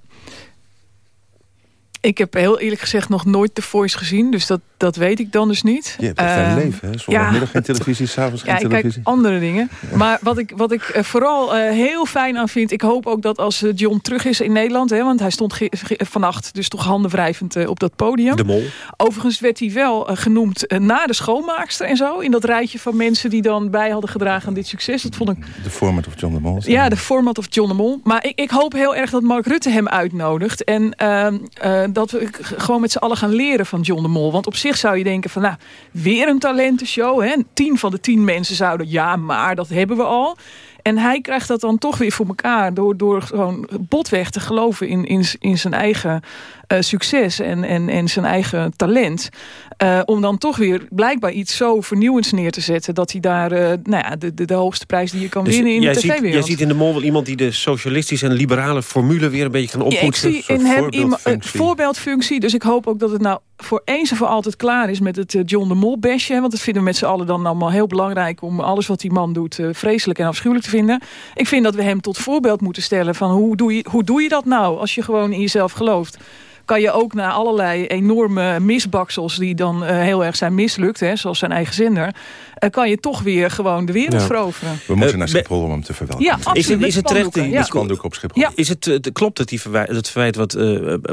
Ik heb heel eerlijk gezegd nog nooit The Voice gezien. Dus dat, dat weet ik dan dus niet. Je hebt echt een Eh, leven, hè? Zondagmiddag geen televisie, s'avonds geen Ja, ik televisie. kijk andere dingen. Maar wat ik, wat ik eh, vooral eh, heel fijn aan vind... ik hoop ook dat als eh, John terug is in Nederland... Hè, want hij stond vannacht dus toch handenwrijvend eh, op dat podium. De mol. Overigens werd hij wel genoemd na de schoonmaakster en zo... in dat rijtje van mensen die dan bij hadden gedragen aan dit succes. Dat vond ik De format of John de Mol. ja, de format of John de Mol. Maar ik, ik hoop heel erg dat Mark Rutte hem uitnodigt. En ehm, eh, dat we gewoon met z'n allen gaan leren van John de Mol. Want op zich zou je denken van, nou, weer een talentenshow. Hè? Tien van de tien mensen zouden, ja, maar dat hebben we al. En hij krijgt dat dan toch weer voor elkaar... door, door gewoon botweg te geloven in, in, in zijn eigen eh, succes en, en, en zijn eigen talent. Uh, om dan toch weer blijkbaar iets zo vernieuwends neer te zetten... dat hij daar uh, nou ja, de, de, de, hoogste prijs die je kan dus winnen in de tv-wereld. Jij ziet in de mol wel iemand die de socialistische en liberale formule... weer een beetje kan oppoetsen. Ja, ik zie in hem een voorbeeldfunctie. Dus ik hoop ook dat het nou voor eens en voor altijd klaar is... met het John de Mol besje. Want dat vinden we met z'n allen dan allemaal heel belangrijk... om alles wat die man doet vreselijk en afschuwelijk te vinden. Ik vind dat we hem tot voorbeeld moeten stellen... van hoe doe je, hoe doe je dat nou als je gewoon in jezelf gelooft kan je ook naar allerlei enorme misbaksels... die dan uh, heel erg zijn mislukt, hè, zoals zijn eigen zender... Uh, kan je toch weer gewoon de wereld ja. veroveren. We moeten uh, naar Schiphol om hem te verwelkomen. Ja, absoluut. Is het, is het terecht die, ja. spandoek op Schiphol? Ja. Is het, het klopt het, die verwijt, het verwijt wat...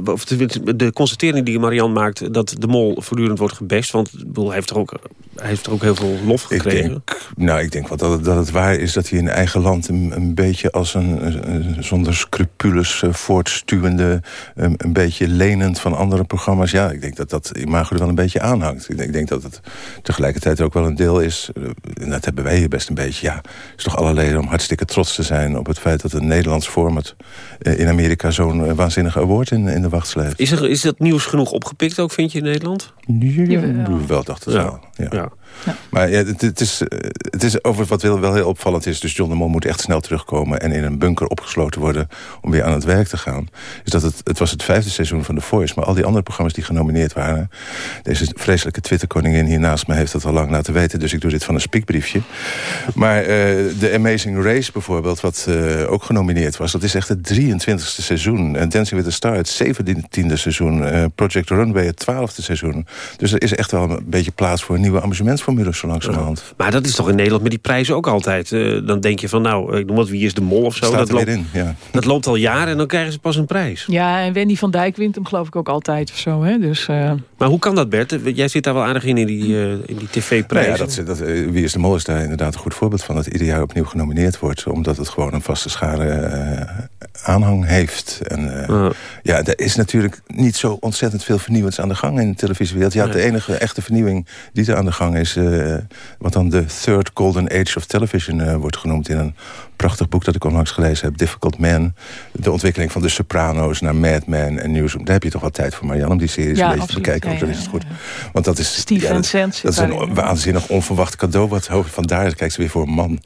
of de, de, constatering die Marian maakt... dat de mol voortdurend wordt gebest? Want hij heeft er ook, hij heeft er ook heel veel lof gekregen. Ik denk, nou, ik denk wel dat, dat het waar is dat hij in eigen land... een, een beetje als een, een zonder scrupules voortstuwende... Een, een beetje lenend van andere programma's. Ja, ik denk dat dat imago er wel een beetje aanhangt. Ik denk, ik denk dat het tegelijkertijd ook wel een deel is... en dat hebben wij hier best een beetje... ja, is toch alle reden om hartstikke trots te zijn... op het feit dat een Nederlands format in Amerika... zo'n waanzinnige award in, in de wacht sleept. Is, er, is dat nieuws genoeg opgepikt ook, vind je, in Nederland? Ja, wel dacht ja. wel. Ja. ja. Maar ja, het, is, het is over wat wel, heel opvallend is. Dus John de Mol moet echt snel terugkomen... en in een bunker opgesloten worden om weer aan het werk te gaan. Is dat het, het was het vijfde seizoen van The Voice. Maar al die andere programma's die genomineerd waren... deze vreselijke Twitterkoningin hier naast me heeft dat al lang laten weten. Dus ik doe dit van een spiekbriefje. Maar uh, The Amazing Race bijvoorbeeld, wat uh, ook genomineerd was... dat is echt het 23e seizoen. En Dancing with the Star het 17e seizoen. Project Runway het 12e seizoen. Dus er is echt wel een beetje plaats voor een nieuwe zo langzamerhand. Ja. Maar dat is toch in Nederland met die prijzen ook altijd. Uh, dan denk je van nou, ik noem wat, wie is de mol of zo. Staat dat, loopt, in, ja. dat loopt al jaren en dan krijgen ze pas een prijs. Ja, en Wendy van Dijk wint hem geloof ik ook altijd of zo. Hè? Dus, uh... Maar hoe kan dat Bert? Jij zit daar wel aardig in, in die, uh, in die tv-prijzen. Nou ja, dat, dat, Wie is de mol is daar inderdaad een goed voorbeeld van. Dat ieder jaar opnieuw genomineerd wordt. Omdat het gewoon een vaste schare aanhang heeft. En uh, ja, er is natuurlijk niet zo ontzettend veel vernieuwends aan de gang in de televisiewereld. Ja, de enige echte vernieuwing die er aan de gang is... Uh, wat dan de Third Golden Age of Television uh, wordt genoemd... in een prachtig boek dat ik onlangs gelezen heb, Difficult Man. De ontwikkeling van de Sopranos naar Mad Men en Newsroom. Daar heb je toch wel tijd voor, Marianne, om die series ja, een beetje absoluut. te bekijken. Ja, dan is het goed. Want dat is, Steve ja, dat, Vincent dat is een waanzinnig onverwacht cadeau. Wat hoop vandaar kijkt ze weer voor een man. <laughs>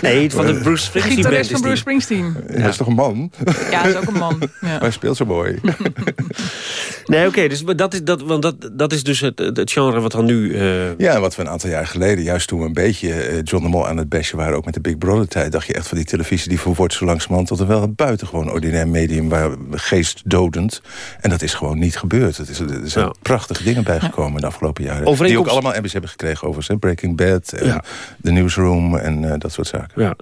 Nee, van de Bruce Springsteen gitarist van. Bruce Springsteen. Ja. Dat is toch een man? Ja, dat is ook een man. Ja. <laughs> Maar hij speelt zo mooi. <laughs> Nee, oké, dus dat is, dat, want dat, dat is dus het, het genre wat dan nu... Uh... Ja, wat we een aantal jaar geleden, juist toen we een beetje uh, John de Mol aan het bestje waren... ook met de Big Brother tijd, dacht je echt van die televisie... die verwoordt zo langzamerhand tot een wel een buitengewoon ordinair medium... waar geestdodend. En dat is gewoon niet gebeurd. Het is, er zijn Ja. prachtige dingen bijgekomen in de afgelopen jaren. Die ook allemaal Emmys hebben gekregen over ze. Breaking Bad, en Ja. The Newsroom en uh, dat soort zaken. Ja.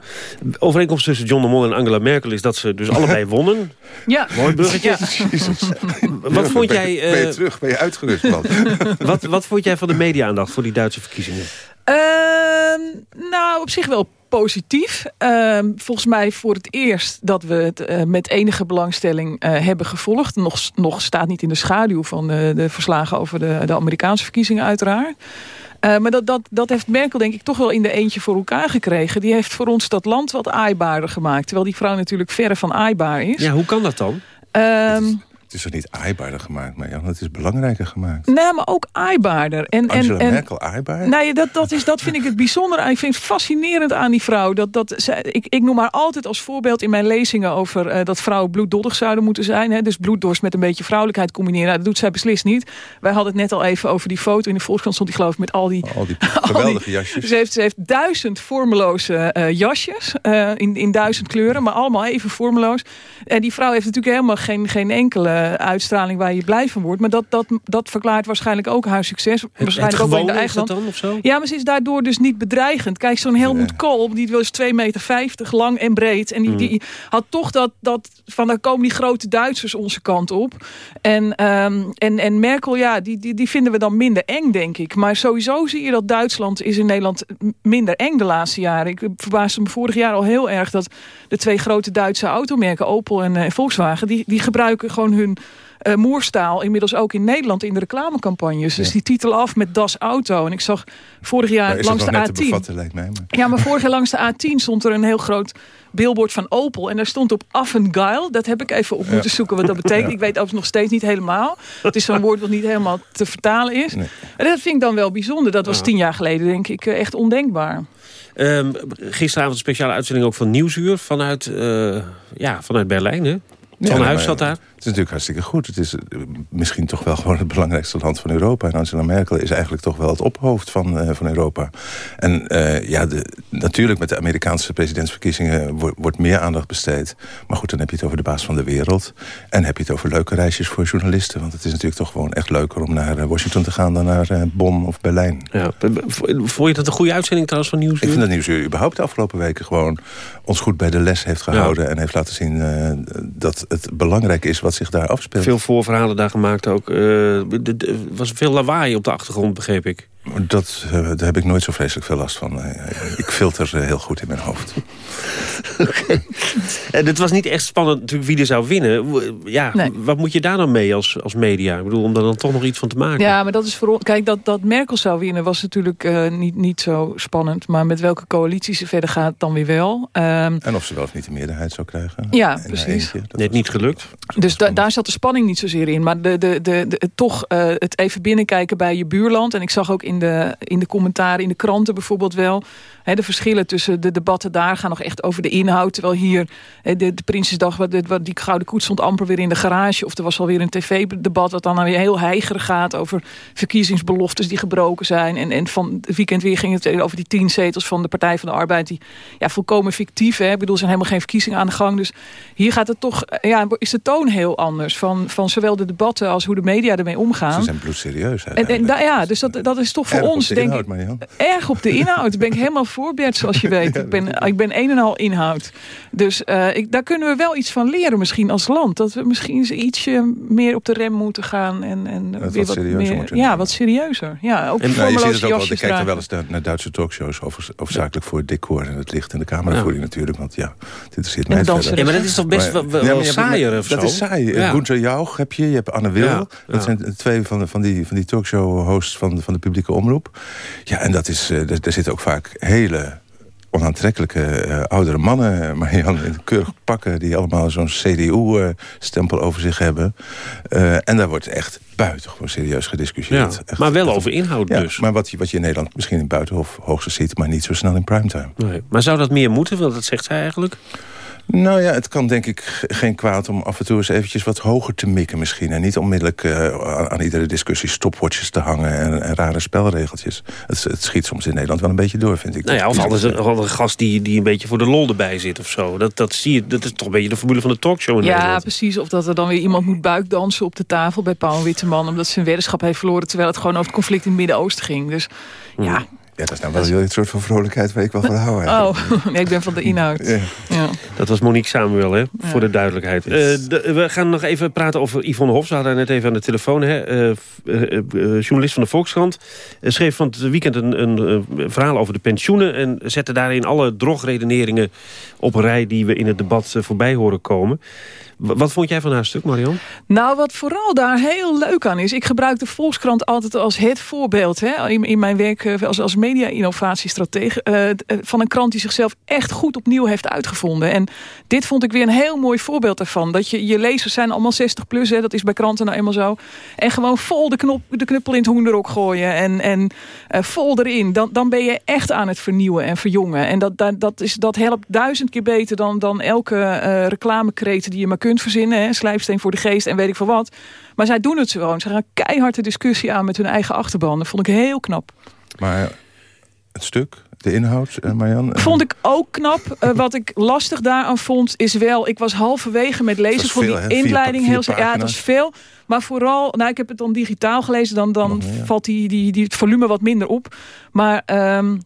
Overeenkomst tussen John de Mol en Angela Merkel is dat ze dus allebei <laughs> wonnen. Ja. Mooi bruggetje. <laughs> Ja. Wat vond Ben je- jij... Ben je eh, terug? Ben je uitgerust, man? <laughs> wat, wat vond jij van de media-aandacht voor die Duitse verkiezingen? Ehm, nou, op zich wel positief. Ehm, volgens mij voor het eerst dat we het eh, met enige belangstelling eh, hebben gevolgd. Nog, nog staat niet in de schaduw van de, de verslagen over de, de Amerikaanse verkiezingen uiteraard. Eh, maar dat, dat, dat heeft Merkel denk ik toch wel in de eentje voor elkaar gekregen. Die heeft voor ons dat land wat aaibaarder gemaakt. Terwijl die vrouw natuurlijk verre van aaibaar is. Ja, hoe kan dat dan? Ehm, Het is toch niet aaibaarder gemaakt, maar ja, het is belangrijker gemaakt. nee, maar ook aaibaarder. En, Angela en, Merkel aaibaar? Ja, dat, dat, is, dat vind ik het bijzonder. aan. Ik vind het fascinerend aan die vrouw. Dat, dat, zij, ik, ik noem haar altijd als voorbeeld in mijn lezingen over eh, dat vrouwen bloeddoddig zouden moeten zijn. Hè? Dus bloeddorst met een beetje vrouwelijkheid combineren. Nou, dat doet zij beslist niet. Wij hadden het net al even over die foto. In de Volkskrant stond die geloof ik met al die... Al die <laughs> al die- geweldige jasjes. Ze heeft, ze heeft duizend vormeloze eh, jasjes. eh, in, in duizend kleuren. Maar allemaal even vormeloos. En die vrouw heeft natuurlijk helemaal geen, geen enkele uitstraling waar je blij van wordt. Maar dat, dat, dat verklaart waarschijnlijk ook haar succes. Het, waarschijnlijk het ook in de eigen land. dan, of zo? Ja, maar ze is daardoor dus niet bedreigend. Kijk, zo'n Helmut Kool, die was 2,50 meter lang en breed. En die, Mm. die had toch dat, dat van daar komen die grote Duitsers onze kant op. En, ehm, en, en Merkel, ja, die, die, die vinden we dan minder eng, denk ik. Maar sowieso zie je dat Duitsland is in Nederland minder eng de laatste jaren. Ik verbaasde me vorig jaar al heel erg dat de twee grote Duitse automerken, Opel en eh, Volkswagen, die, die gebruiken gewoon hun hun uh, moerstaal inmiddels ook in Nederland in de reclamecampagnes. Dus die titel af met Das Auto. En ik zag vorig jaar langs de A10. Bevatten, lijkt mij, maar. Ja, maar vorig jaar <laughs> langs de A10 stond er een heel groot billboard van Opel. En daar stond op Affengeil. Dat heb ik even op moeten zoeken wat dat betekent. Ik weet overigens nog steeds niet helemaal. Het is zo'n woord wat niet helemaal te vertalen is. Nee. En dat vind ik dan wel bijzonder. Dat was tien jaar geleden denk ik echt ondenkbaar. Um, gisteravond een speciale uitzending ook van Nieuwsuur vanuit, uh, ja, vanuit Berlijn. Hè? Van ja, Huis zat daar. Natuurlijk hartstikke goed. Het is eh, misschien toch wel <laughs> gewoon het belangrijkste land van Europa. En Angela Merkel is eigenlijk toch wel het ophoofd van, uh, van Europa. En uh, ja, de, natuurlijk met de Amerikaanse presidentsverkiezingen wordt, wordt meer aandacht besteed. Maar goed, dan heb je het over de baas van de wereld. En heb je het over leuke reisjes voor journalisten. Want het is natuurlijk toch gewoon echt leuker om naar Washington te gaan... dan naar Bonn of Berlijn. Ja, vond je dat een goede uitzending trouwens van Nieuwsuur? Ik vind dat Nieuwsuur überhaupt de afgelopen weken gewoon ons goed bij de les heeft gehouden. Ja. En heeft laten zien dat het belangrijk is wat zich daar afspeelt. Veel voorverhalen daar gemaakt ook. Er uh, was veel lawaai op de achtergrond, begreep ik. Dat, uh, daar heb ik nooit zo vreselijk veel last van. ik filter heel goed in mijn hoofd. <laughs> okay. En het was niet echt spannend natuurlijk wie er zou winnen. Ja, nee. wat moet je daar dan mee als, als media? Ik bedoel, om daar dan toch nog iets van te maken. Ja, maar dat is voor Kijk, dat, dat Merkel zou winnen was natuurlijk uh, niet, niet zo spannend. Maar met welke coalitie ze verder gaat, dan weer wel. Um, en of ze wel of niet de meerderheid zou krijgen. Ja, precies. Net niet gelukt. Dus da daar zat de spanning niet zozeer in. Maar de, de, de, de toch uh, het even binnenkijken bij je buurland. En ik zag ook in de, in de commentaren, in de kranten bijvoorbeeld wel... He, de verschillen tussen de debatten daar gaan nog echt over de inhoud. Terwijl hier he, de, de Prinsesdag, wat, wat, die gouden koets stond amper weer in de garage. Of er was alweer een tv-debat wat dan weer heel heigerig gaat... over verkiezingsbeloftes die gebroken zijn. En, en van het weekend weer ging het over die tien zetels van de Partij van de Arbeid... die ja, volkomen fictief, hè. Ik bedoel, er zijn helemaal geen verkiezingen aan de gang. Dus hier gaat het toch, ja, is de toon heel anders. Van, van zowel de debatten als hoe de media ermee omgaan. Ze zijn bloedserieus en, en Ja, dus dat, dat is toch voor erg ons, denk inhoud, ik... Erg op de inhoud. Daar ben ik helemaal voor, Bert, zoals je <laughs> weet. Ik ben, ik ben een en al inhoud. Dus uh, ik, daar kunnen we wel iets van leren misschien als land. Dat we misschien eens ietsje meer op de rem moeten gaan. En, en Dat weer wat wat serieuzer meer, moeten Ja, wat serieuzer. Ja, ook En, nou, je ziet het ook wel, ik kijk er wel eens naar, naar Duitse talkshows... Over, overzakelijk voor het decor en het licht en de cameravoering natuurlijk. Want ja, dit interesseert mij En dansen. verder. Ja, maar dat is toch best wel, wel Ja, je saaier of Dat zo? is saai. Ja. Gunther Jauch heb je, je hebt Anne Wil. Ja, Dat zijn twee van, de, van die, van die talkshow-hosts van, van de publieke omroep. Ja, en dat is, eh, daar, daar zitten ook vaak hele onaantrekkelijke eh, oudere mannen, <laughs> Marianne, in keurig pakken... die allemaal zo'n CDU-stempel over zich hebben. Eh, en daar wordt echt buitengewoon serieus gediscussieerd. Ja, Echt, maar wel over inhoud ja, dus. Maar wat je, wat je in Nederland misschien in Buitenhof hoogstens ziet... maar niet zo snel in primetime. Nee. Maar zou dat meer moeten? Want dat zegt zij eigenlijk. Nou ja, het kan denk ik ge- geen kwaad om af en toe eens eventjes wat hoger te mikken misschien. En niet onmiddellijk eh, aan, aan iedere discussie stopwatches te hangen en, en rare spelregeltjes. Het, het schiet soms in Nederland wel een beetje door, vind ik. Nou ja, of anders een, of een gast die, die een beetje voor de lol erbij zit of zo. Dat, dat, zie je, dat is toch een beetje de formule van de talkshow in Ja, Nederland. precies. Of dat er dan weer iemand moet buikdansen op de tafel bij Paul Witteman... omdat ze zijn weddenschap heeft verloren... terwijl het gewoon over het conflict in het Midden-Oosten ging. Dus ja, Ja, dat is nou wel heel het soort van vrolijkheid waar ik wel van hou. eigenlijk. oh, <laughs> nee, ik ben van de inhoud. Ja. Ja. Dat was Monique Samuel, hè, voor de duidelijkheid. Eh, de- we gaan nog even praten over Yvonne Hof. Ze hadden haar net even aan de telefoon. Hè. Eh, eh, journalist van de Volkskrant. Eh, schreef van het weekend een, een, verhaal over de pensioenen... en zette daarin alle drogredeneringen op een rij... die we in het debat voorbij horen komen. Wat vond jij van haar stuk, Marion? Nou, wat vooral daar heel leuk aan is... ik gebruik de Volkskrant altijd als het voorbeeld... Hè, in, mijn werk eh, als, als media-innovatiestratege... eh, eh, van een krant die zichzelf echt goed opnieuw heeft uitgevonden. En dit vond ik weer een heel mooi voorbeeld daarvan. Dat je, je lezers zijn allemaal 60 plus, hè, dat is bij kranten nou eenmaal zo. En gewoon vol de, knop, de knuppel in het hoenderok gooien... en, en vol erin. Dan, dan ben je echt aan het vernieuwen en verjongen. En dat, dat, dat, is, dat helpt duizend keer beter dan, dan elke reclamekreet die je maar kunt verzinnen. Hè? Slijpsteen voor de geest en weet ik veel wat. Maar zij doen het gewoon. Ze gaan keihard de discussie aan met hun eigen achterban. Dat vond ik heel knap. Maar het stuk, de inhoud, eh, Marjan? eh, Vond ik ook knap. Eh, wat ik lastig daaraan vond, is wel... Ik was halverwege met lezen. veel, die inleiding heel... vier Ja, het was veel. Maar vooral... Nou, ik heb het dan digitaal gelezen. Dan, dan Nog meer, ja. valt die, die, die, het volume wat minder op. Maar... ehm,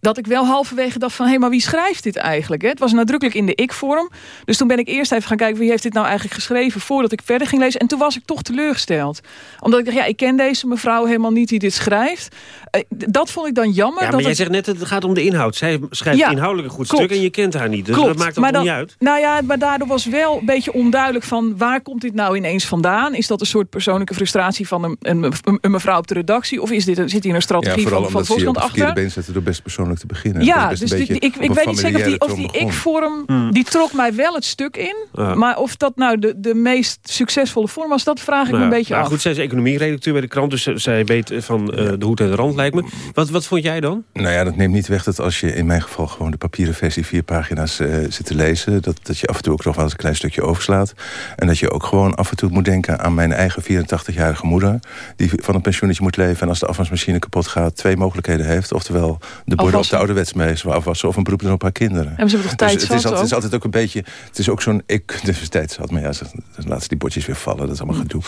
dat ik wel halverwege dacht van... hé, hey, maar wie schrijft dit eigenlijk? Hè? Het was nadrukkelijk in de ik-vorm. Dus toen ben ik eerst even gaan kijken... wie heeft dit nou eigenlijk geschreven... voordat ik verder ging lezen. En toen was ik toch teleurgesteld. Omdat ik dacht, ja, ik ken deze mevrouw helemaal niet die dit schrijft. Eh, dat vond ik dan jammer. Ja, maar dat jij het- zegt net, het gaat om de inhoud. Zij schrijft Ja, inhoudelijk een goed klopt. stuk en je kent haar niet. Dus Klopt, dat maakt ook dan, niet uit. Nou ja, maar daardoor was wel een beetje onduidelijk van... waar komt dit nou ineens vandaan? Is dat een soort persoonlijke frustratie van een, een, een mevrouw op de redactie? Of is dit, zit hier een strategie Ja, vooral van, van omdat je op verkeerde achter? been zetten door best persoonlijk te beginnen. Ja, dus die, ik, ik weet niet zeker of die, of die ik-vorm... die trok mij wel het stuk in. Ja. Maar of dat nou de, de meest succesvolle vorm was... dat vraag ik me een beetje nou, af. goed, zij is economieredacteur bij de krant, dus zij weet van eh, de hoed en de rand, lijkt me. Wat, wat vond jij dan? Nou ja, dat neemt niet weg dat als je in mijn geval gewoon de papieren versie vier pagina's eh, zit te lezen, dat, dat je af en toe ook nog wel eens een klein stukje overslaat. En dat je ook gewoon af en toe moet denken aan mijn eigen 84-jarige moeder, die van een pensioentje moet leven en als de afwasmachine kapot gaat, twee mogelijkheden heeft. Oftewel de borden op de ouderwets mee afwassen of een beroep doen op haar kinderen. En ze hebben toch tijd dus het is, altijd, het is ook? altijd ook een beetje, het is ook zo'n ik, <laughs> dus tijd zat, maar ja, ze, dan laten ze die bordjes weer vallen, dat is allemaal gedoe.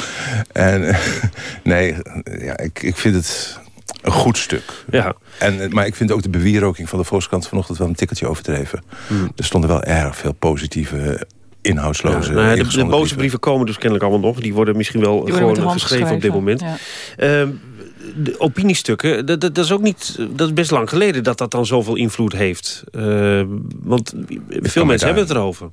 En <laughs> nee, ja, ik, ik vind het een goed stuk. Ja. En, eh, maar ik vind ook de bewieroking van de Volkskrant vanochtend wel een tikkeltje overdreven. Er stonden wel erg veel positieve, inhoudsloze... Ja, nou ja, de, boze brieven. komen dus kennelijk allemaal nog. Die worden misschien wel worden gewoon geschreven, op dit moment. Ja. Ehm, de opiniestukken, dat, dat, dat is ook niet, dat is best lang geleden dat dat dan zoveel invloed heeft. Ehm, want veel mensen daar- hebben het erover.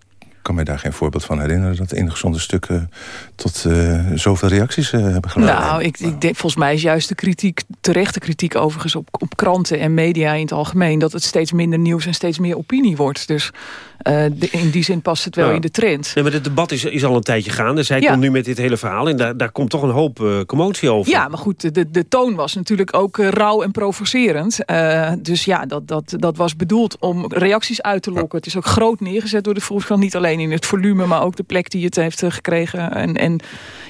Ik kan me daar geen voorbeeld van herinneren... dat ingezonde stukken tot eh, zoveel reacties eh, hebben geleid. Nou, ik, ik denk, volgens mij is juist de kritiek, terechte kritiek overigens op, op kranten en media in het algemeen, dat het steeds minder nieuws en steeds meer opinie wordt. Dus eh, de- in die zin past het wel Ja. in de trend. Nee, maar het debat is, is al een tijdje gaande. Zij Ja. komt nu met dit hele verhaal en daar, daar komt toch een hoop eh, commotie over. Ja, maar goed, de, de toon was natuurlijk ook rauw en provocerend. Eh, dus ja, dat, dat, dat was bedoeld om reacties uit te lokken. Het is ook groot neergezet door de Volkskrant. Niet alleen in het volume, maar ook de plek die het heeft eh, gekregen. En, en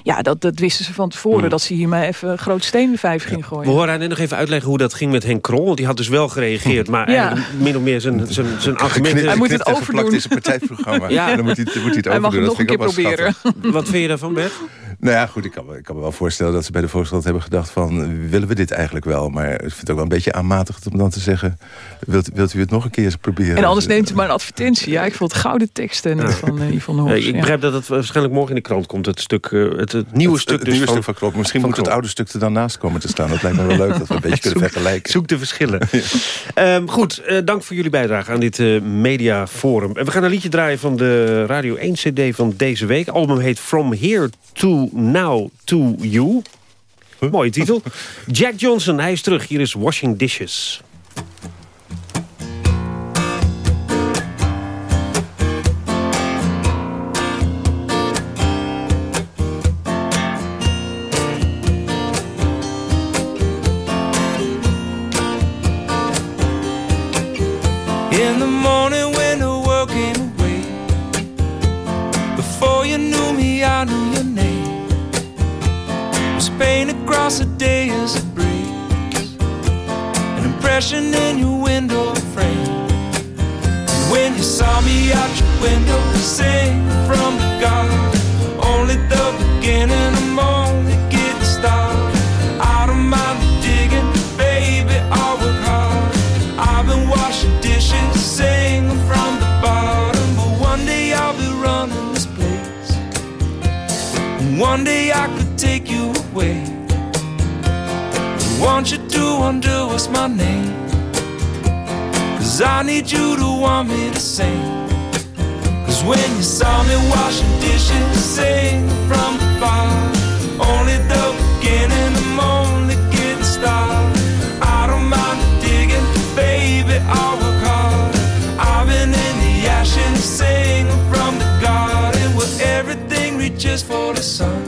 ja, dat, dat wisten ze van tevoren. Hmm. Dat ze hiermee even een groot steen in de vijf ging We gooien. horen haar net nog even uitleggen hoe dat ging met Henk Krol. Want die had dus wel gereageerd, maar Ja. min of meer zijn, zijn, zijn argumenten... Hij moet het overdoen. in zijn partijprogramma. <laughs> Ja. En dan moet hij, dan moet hij het Hij mag overdoen. het nog Dat een keer proberen. schattig. <laughs> Wat vind je daarvan, Bert? Nou ja, goed, ik kan, me, ik kan me wel voorstellen dat ze bij de Volkskrant hebben gedacht van... willen we dit eigenlijk wel? Maar ik vind het ook wel een beetje aanmatigend om dan te zeggen... wilt, wilt u het nog een keer eens proberen? En anders neemt u maar een advertentie. Ja, ik vond het gouden teksten van uh, Yvonne Ja, Hofs. ik ja. begrijp dat het waarschijnlijk morgen in de krant komt. Het, stuk, eh, het, het nieuwe Het- stuk het dus nieuwe van, stuk van. Misschien van moet het oude stuk er dan naast komen te staan. Dat lijkt me wel leuk dat we een beetje <laughs> kunnen Zoek- vergelijken. Zoek de verschillen. <laughs> Ehm, goed, eh, dank voor jullie bijdrage aan dit eh, mediaforum. En we gaan een liedje draaien van de Radio 1 CD van deze week. Het album heet From Here to Now to You. Mooie titel. Jack Johnson, hij is terug. Hier is Washing Dishes. Across the day as it breaks. An impression in your window frame. And When you saw me out your window Sing from the garden Only the beginning, I'm only getting started. I don't mind the digging, baby, I'll work hard. I've been washing dishes, singing from the bottom. But one day I'll be running this place. And one day I could take you I want you to undo what's my name. Cause I need you to want me to sing Cause when you saw me washing dishes, sing from the bottom Only the beginning, I'm only getting started. I don't mind the digging, baby, I'll work hard. I've been in the ashes, singing from the garden Where everything reaches for the sun.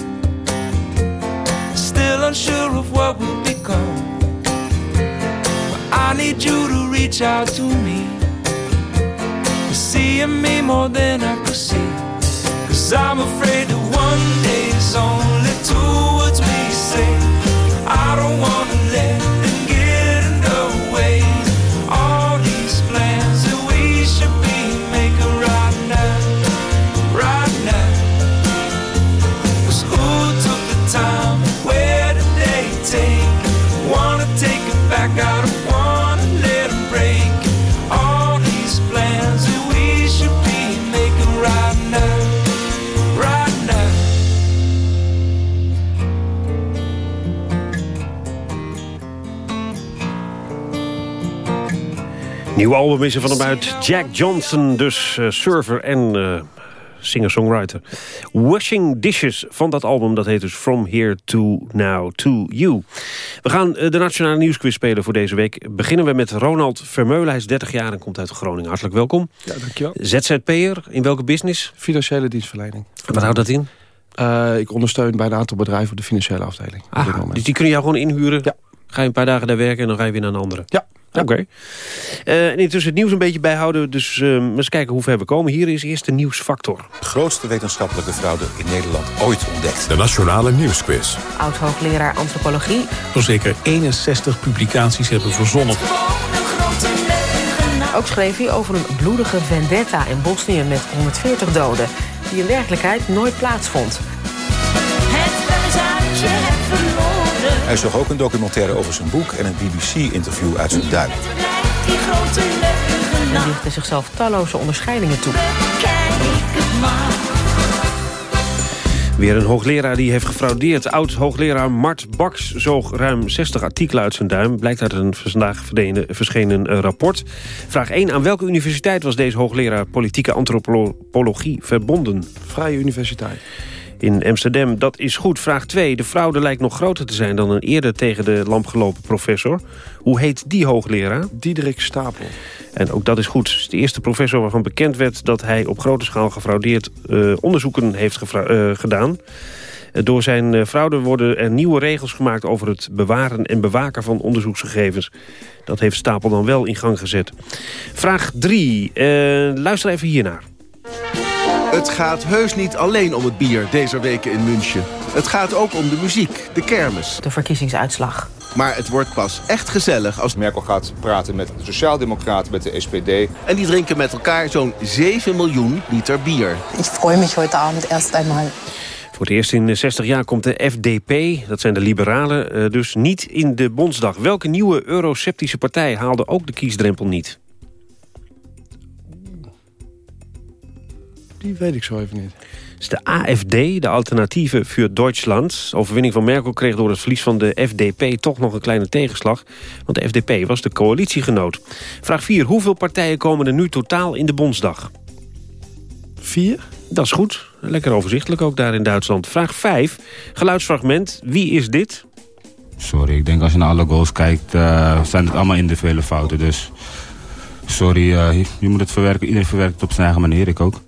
Still unsure of what will reach out to me to see in me more than I could see. Cause I'm afraid that one day is only two Nieuw album is er van hem uit. Jack Johnson, dus uh, surfer en uh, singer-songwriter. Washing Dishes van dat album, dat heet dus From Here to Now to You. We gaan uh, de Nationale Nieuwsquiz spelen voor deze week. Beginnen we met Ronald Vermeulen. Hij is 30 jaar en komt uit Groningen. Hartelijk welkom. Ja, dankjewel. ZZP'er, in welke business? Financiële dienstverlening. En wat houdt dat in? Uh, ik ondersteun bij een aantal bedrijven op de financiële afdeling. Ah, dus die kunnen jou gewoon inhuren? Ja. Ga je een paar dagen daar werken en dan ga je weer naar een andere? Ja. Oké. Okay. Uh, en intussen het nieuws een beetje bijhouden. Dus uh, eens kijken hoe ver we komen. Hier is eerst de nieuwsfactor. De grootste wetenschappelijke fraude in Nederland ooit ontdekt. De Nationale Nieuwsquiz. Oud-hoogleraar antropologie. Zo zeker 61 publicaties hebben verzonnen. Ook schreef hij over een bloedige vendetta in Bosnië met 140 doden... die in werkelijkheid nooit plaatsvond. Hij zag ook een documentaire over zijn boek en een BBC-interview uit zijn duim. Hij richtte zichzelf talloze onderscheidingen toe. Weer een hoogleraar die heeft gefraudeerd. Oud-hoogleraar Mart Baks zoog ruim 60 artikelen uit zijn duim. Blijkt uit een vandaag verschenen rapport. Vraag 1. Aan welke universiteit was deze hoogleraar politieke antropologie verbonden? Vrije Universiteit in Amsterdam. Dat is goed. Vraag 2. De fraude lijkt nog groter te zijn dan een eerder tegen de lamp gelopen professor. Hoe heet die hoogleraar? Diederik Stapel. En ook dat is goed. De eerste professor waarvan bekend werd dat hij op grote schaal gefraudeerd uh, onderzoeken heeft uh, gedaan. Door zijn fraude worden er nieuwe regels gemaakt over het bewaren en bewaken van onderzoeksgegevens. Dat heeft Stapel dan wel in gang gezet. Vraag 3. Uh, luister even hiernaar. Het gaat heus niet alleen om het bier deze weken in München. Het gaat ook om de muziek, de kermis. De verkiezingsuitslag. Maar het wordt pas echt gezellig als Merkel gaat praten met de Sociaaldemocraten, met de SPD. En die drinken met elkaar zo'n 7 miljoen liter bier. Ik freue mich heute Abend erst einmal. Voor het eerst in 60 jaar komt de FDP, dat zijn de liberalen, dus niet in de Bondsdag. Welke nieuwe euroceptische partij haalde ook de kiesdrempel niet? Die weet ik zo even niet. Het is de AFD, de alternatieve voor Duitsland. De overwinning van Merkel kreeg door het verlies van de FDP toch nog een kleine tegenslag. Want de FDP was de coalitiegenoot. Vraag 4. Hoeveel partijen komen er nu totaal in de Bondsdag? Vier. Dat is goed. Lekker overzichtelijk ook daar in Duitsland. Vraag 5. Geluidsfragment. Wie is dit? Sorry, ik denk als je naar alle goals kijkt... Uh, zijn het allemaal individuele fouten. Dus sorry, uh, je moet het verwerken. Iedereen verwerkt het op zijn eigen manier, ik ook.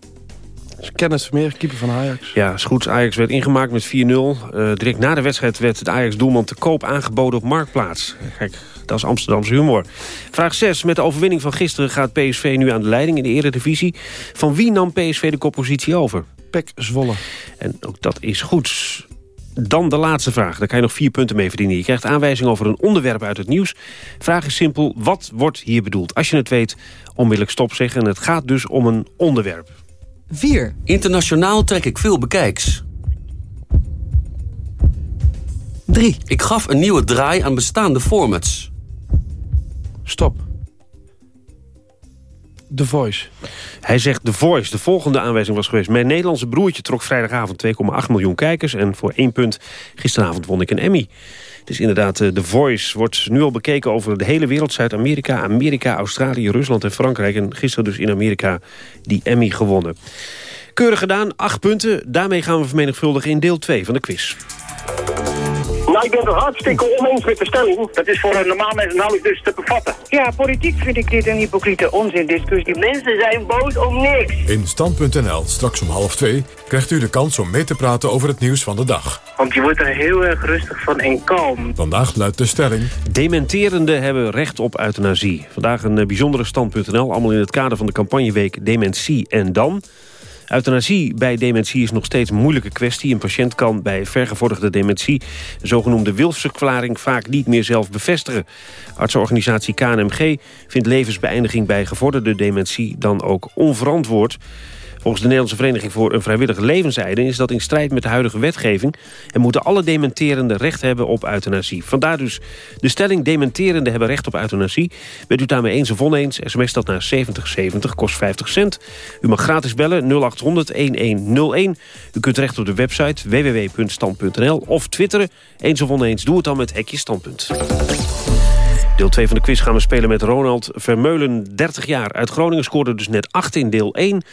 Kennis Vermeer, keeper van Ajax. Ja, is goed. Ajax werd ingemaakt met 4-0. Uh, direct na de wedstrijd werd de Ajax-doelman te koop aangeboden op Marktplaats. Kijk, dat is Amsterdamse humor. Vraag 6. Met de overwinning van gisteren gaat PSV nu aan de leiding in de eredivisie. Van wie nam PSV de koppositie over? Pek Zwolle. En ook dat is goed. Dan de laatste vraag. Daar kan je nog vier punten mee verdienen. Je krijgt aanwijzing over een onderwerp uit het nieuws. Vraag is simpel. Wat wordt hier bedoeld? Als je het weet, onmiddellijk stop zeggen. En het gaat dus om een onderwerp. 4. Internationaal trek ik veel bekijks. 3. Ik gaf een nieuwe draai aan bestaande formats. Stop. The Voice. Hij zegt The Voice. De volgende aanwijzing was geweest. Mijn Nederlandse broertje trok vrijdagavond 2,8 miljoen kijkers. En voor één punt, gisteravond won ik een Emmy. Het is inderdaad The Voice. Wordt nu al bekeken over de hele wereld. Zuid-Amerika, Amerika, Australië, Rusland en Frankrijk. En gisteren dus in Amerika die Emmy gewonnen. Keurig gedaan, acht punten. Daarmee gaan we vermenigvuldigen in deel 2 van de quiz. Nou, ik ben het hartstikke oneens met de stelling. Dat is voor een normaal mens nauwelijks dus te bevatten. Ja, politiek vind ik dit een hypocriete onzindiscussie. Mensen zijn boos om niks. In Stand.nl, straks om half twee, krijgt u de kans om mee te praten over het nieuws van de dag. Want je wordt er heel erg rustig van en kalm. Vandaag luidt de stelling... Dementerenden hebben recht op euthanasie. Vandaag een bijzondere Stand.nl, allemaal in het kader van de campagneweek Dementie en Dan... Euthanasie bij dementie is nog steeds een moeilijke kwestie. Een patiënt kan bij vergevorderde dementie... de zogenoemde wilsverklaring vaak niet meer zelf bevestigen. Artsenorganisatie KNMG vindt levensbeëindiging bij gevorderde dementie... dan ook onverantwoord. Volgens de Nederlandse Vereniging voor een Vrijwillige Levenseinde... is dat in strijd met de huidige wetgeving... en moeten alle dementerenden recht hebben op euthanasie. Vandaar dus de stelling dementerenden hebben recht op euthanasie. Bent u daarmee eens of oneens, sms dat naar 7070, kost 50 cent. U mag gratis bellen 0800-1101. U kunt terecht op de website www.stand.nl of twitteren. Eens of oneens, doe het dan met hekje standpunt. Deel 2 van de quiz gaan we spelen met Ronald Vermeulen, 30 jaar. Uit Groningen scoorde dus net 8 in deel 1.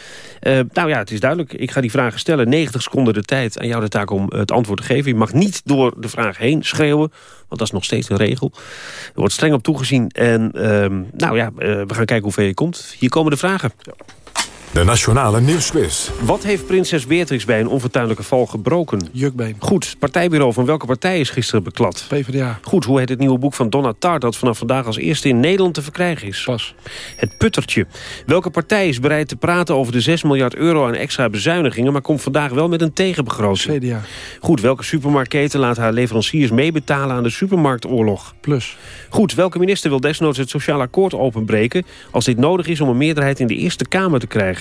Uh, nou ja, het is duidelijk. Ik ga die vragen stellen. 90 seconden de tijd. Aan jou de taak om het antwoord te geven. Je mag niet door de vraag heen schreeuwen. Want dat is nog steeds een regel. Er wordt streng op toegezien. En uh, nou ja, uh, we gaan kijken hoe je komt. Hier komen de vragen. Ja. De Nationale Nieuwsquiz. Wat heeft prinses Beatrix bij een onfortuinlijke val gebroken? Jukbeen. Goed. Partijbureau van welke partij is gisteren beklad? PvdA. Goed. Hoe heet het nieuwe boek van Donna Tartt... dat vanaf vandaag als eerste in Nederland te verkrijgen is? Pas. Het puttertje. Welke partij is bereid te praten over de 6 miljard euro aan extra bezuinigingen... maar komt vandaag wel met een tegenbegroting? CDA. Goed. Welke supermarktketen laat haar leveranciers meebetalen aan de supermarktoorlog? Plus. Goed. Welke minister wil desnoods het sociaal akkoord openbreken... als dit nodig is om een meerderheid in de Eerste Kamer te krijgen?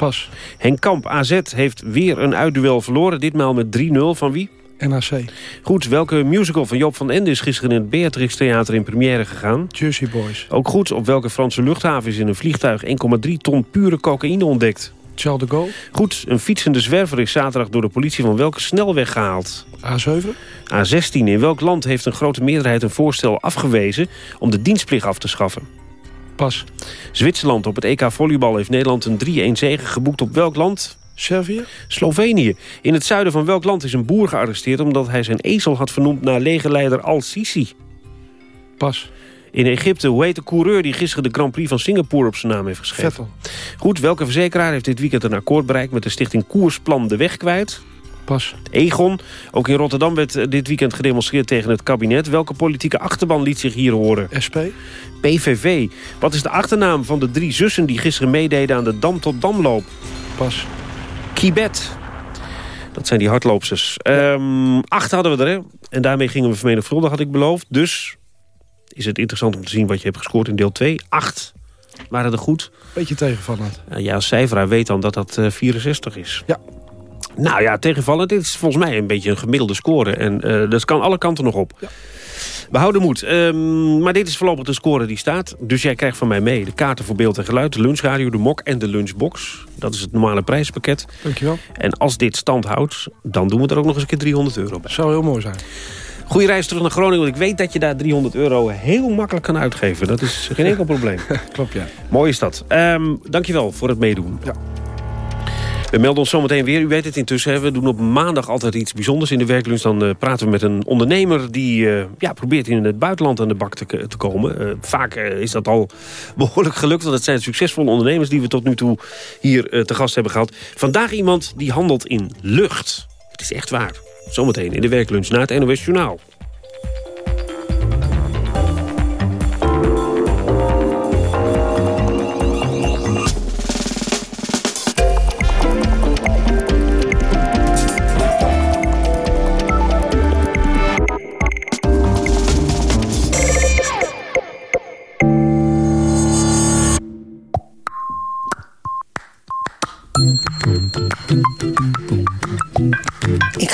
Pas. Henk Kamp, AZ, heeft weer een uitduel verloren. Ditmaal met 3-0 van wie? NAC. Goed, welke musical van Joop van Ende is gisteren in het Beatrix Theater in première gegaan? Jersey Boys. Ook goed, op welke Franse luchthaven is in een vliegtuig 1,3 ton pure cocaïne ontdekt? Charles de Gaulle. Goed, een fietsende zwerver is zaterdag door de politie van welke snelweg gehaald? A7. A16. In welk land heeft een grote meerderheid een voorstel afgewezen om de dienstplicht af te schaffen? Pas. Zwitserland. Op het EK volleybal heeft Nederland een 3-1 zege geboekt op welk land? Servië? Slovenië. In het zuiden van welk land is een boer gearresteerd... omdat hij zijn ezel had vernoemd naar legerleider Al-Sisi? Pas. In Egypte, hoe heet de coureur die gisteren de Grand Prix van Singapore op zijn naam heeft geschreven? Vettel. Goed, welke verzekeraar heeft dit weekend een akkoord bereikt... met de stichting Koersplan de Weg kwijt? Pas. Egon. Ook in Rotterdam werd dit weekend gedemonstreerd tegen het kabinet. Welke politieke achterban liet zich hier horen? SP. PVV. Wat is de achternaam van de drie zussen die gisteren meededen aan de Dam tot Damloop? Pas. Kibet. Dat zijn die hardloopsters. Ja. Um, acht hadden we er, hè? En daarmee gingen we vermenigvuldigen, had ik beloofd. Dus is het interessant om te zien wat je hebt gescoord in deel 2. Acht waren er goed. Beetje tegenvallend. Ja, als cijferaar weet dan dat dat uh, 64 is. Ja. Nou ja, tegenvallen. Dit is volgens mij een beetje een gemiddelde score. En uh, dat kan alle kanten nog op. Ja. We houden moed. Um, maar dit is voorlopig de score die staat. Dus jij krijgt van mij mee de kaarten voor beeld en geluid... de lunchradio, de mok en de lunchbox. Dat is het normale prijspakket. Dankjewel. En als dit stand houdt, dan doen we er ook nog eens een keer 300 euro bij. Zou heel mooi zijn. Goeie reis terug naar Groningen, want ik weet dat je daar 300 euro heel makkelijk kan uitgeven. Dat is geen enkel probleem. <laughs> Klopt, ja. Mooi is dat. Um, dankjewel voor het meedoen. Ja. We melden ons zometeen weer. U weet het intussen. We doen op maandag altijd iets bijzonders in de werklunch. Dan uh, praten we met een ondernemer die uh, ja, probeert in het buitenland aan de bak te, te komen. Vaak is dat al <laughs> behoorlijk gelukt. Want het zijn succesvolle ondernemers die we tot nu toe hier te gast hebben gehad. Vandaag iemand die handelt in lucht. Het is echt waar. Zometeen in de werklunch na het NOS Journaal.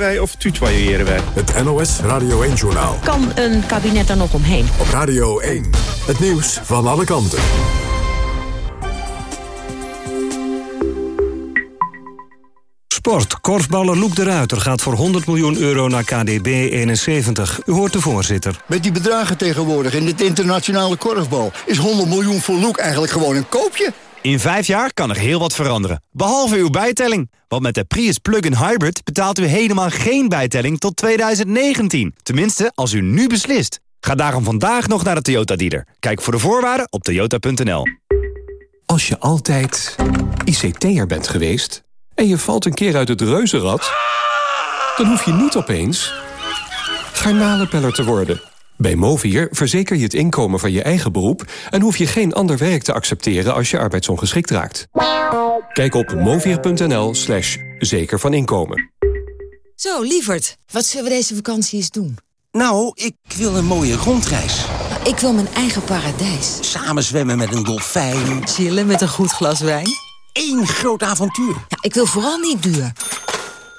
wij of tutoyeren wij? Het NOS Radio 1 Journaal. Kan een kabinet er nog omheen? Op Radio 1. Het nieuws van alle kanten. Sport. Korfballer Loek de Ruiter gaat voor 100 miljoen euro naar KDB 71. U hoort de voorzitter. Met die bedragen tegenwoordig in dit internationale korfbal... is 100 miljoen voor Loek eigenlijk gewoon een koopje? In vijf jaar kan er heel wat veranderen. Behalve uw bijtelling. Want met de Prius Plug-in Hybrid betaalt u helemaal geen bijtelling tot 2019. Tenminste, als u nu beslist. Ga daarom vandaag nog naar de Toyota dealer. Kijk voor de voorwaarden op toyota.nl. Als je altijd ICT'er bent geweest en je valt een keer uit het reuzenrad... dan hoef je niet opeens garnalenpeller te worden. Bij Movier verzeker je het inkomen van je eigen beroep... en hoef je geen ander werk te accepteren als je arbeidsongeschikt raakt. Kijk op movier.nl slash zeker van inkomen. Zo, lieverd, wat zullen we deze vakantie eens doen? Nou, ik wil een mooie rondreis. Ik wil mijn eigen paradijs. Samen zwemmen met een dolfijn. Chillen met een goed glas wijn. Eén groot avontuur. Ja, ik wil vooral niet duur.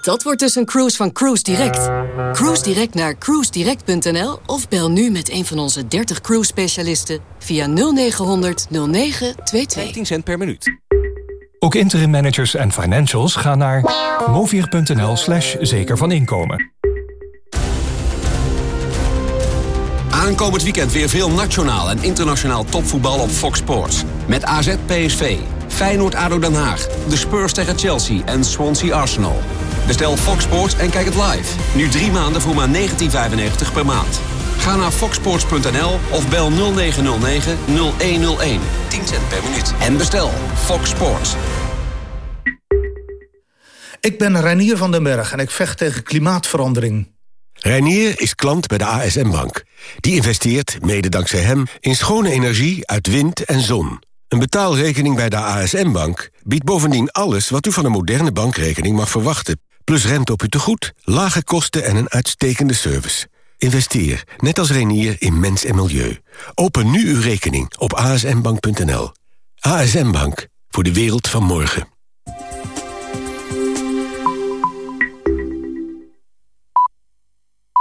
Dat wordt dus een cruise van Cruise Direct. Cruise Direct naar cruisedirect.nl of bel nu met een van onze 30 cruise specialisten via 0900 0922. 15 cent per minuut. Ook interim managers en financials gaan naar movier.nl slash zeker van inkomen. Aankomend weekend weer veel nationaal en internationaal topvoetbal op Fox Sports. Met AZ PSV, Feyenoord ADO Den Haag, de Spurs tegen Chelsea en Swansea Arsenal. Bestel Fox Sports en kijk het live. Nu drie maanden voor maar 19,95 per maand. Ga naar foxsports.nl of bel 0909 0101. 10 cent per minuut. En bestel Fox Sports. Ik ben Reinier van den Berg en ik vecht tegen klimaatverandering. Reinier is klant bij de ASM Bank. Die investeert, mede dankzij hem, in schone energie uit wind en zon. Een betaalrekening bij de ASM Bank biedt bovendien alles... wat u van een moderne bankrekening mag verwachten. Plus rente op uw tegoed, lage kosten en een uitstekende service. Investeer, net als Reinier, in mens en milieu. Open nu uw rekening op asmbank.nl. ASM Bank, voor de wereld van morgen.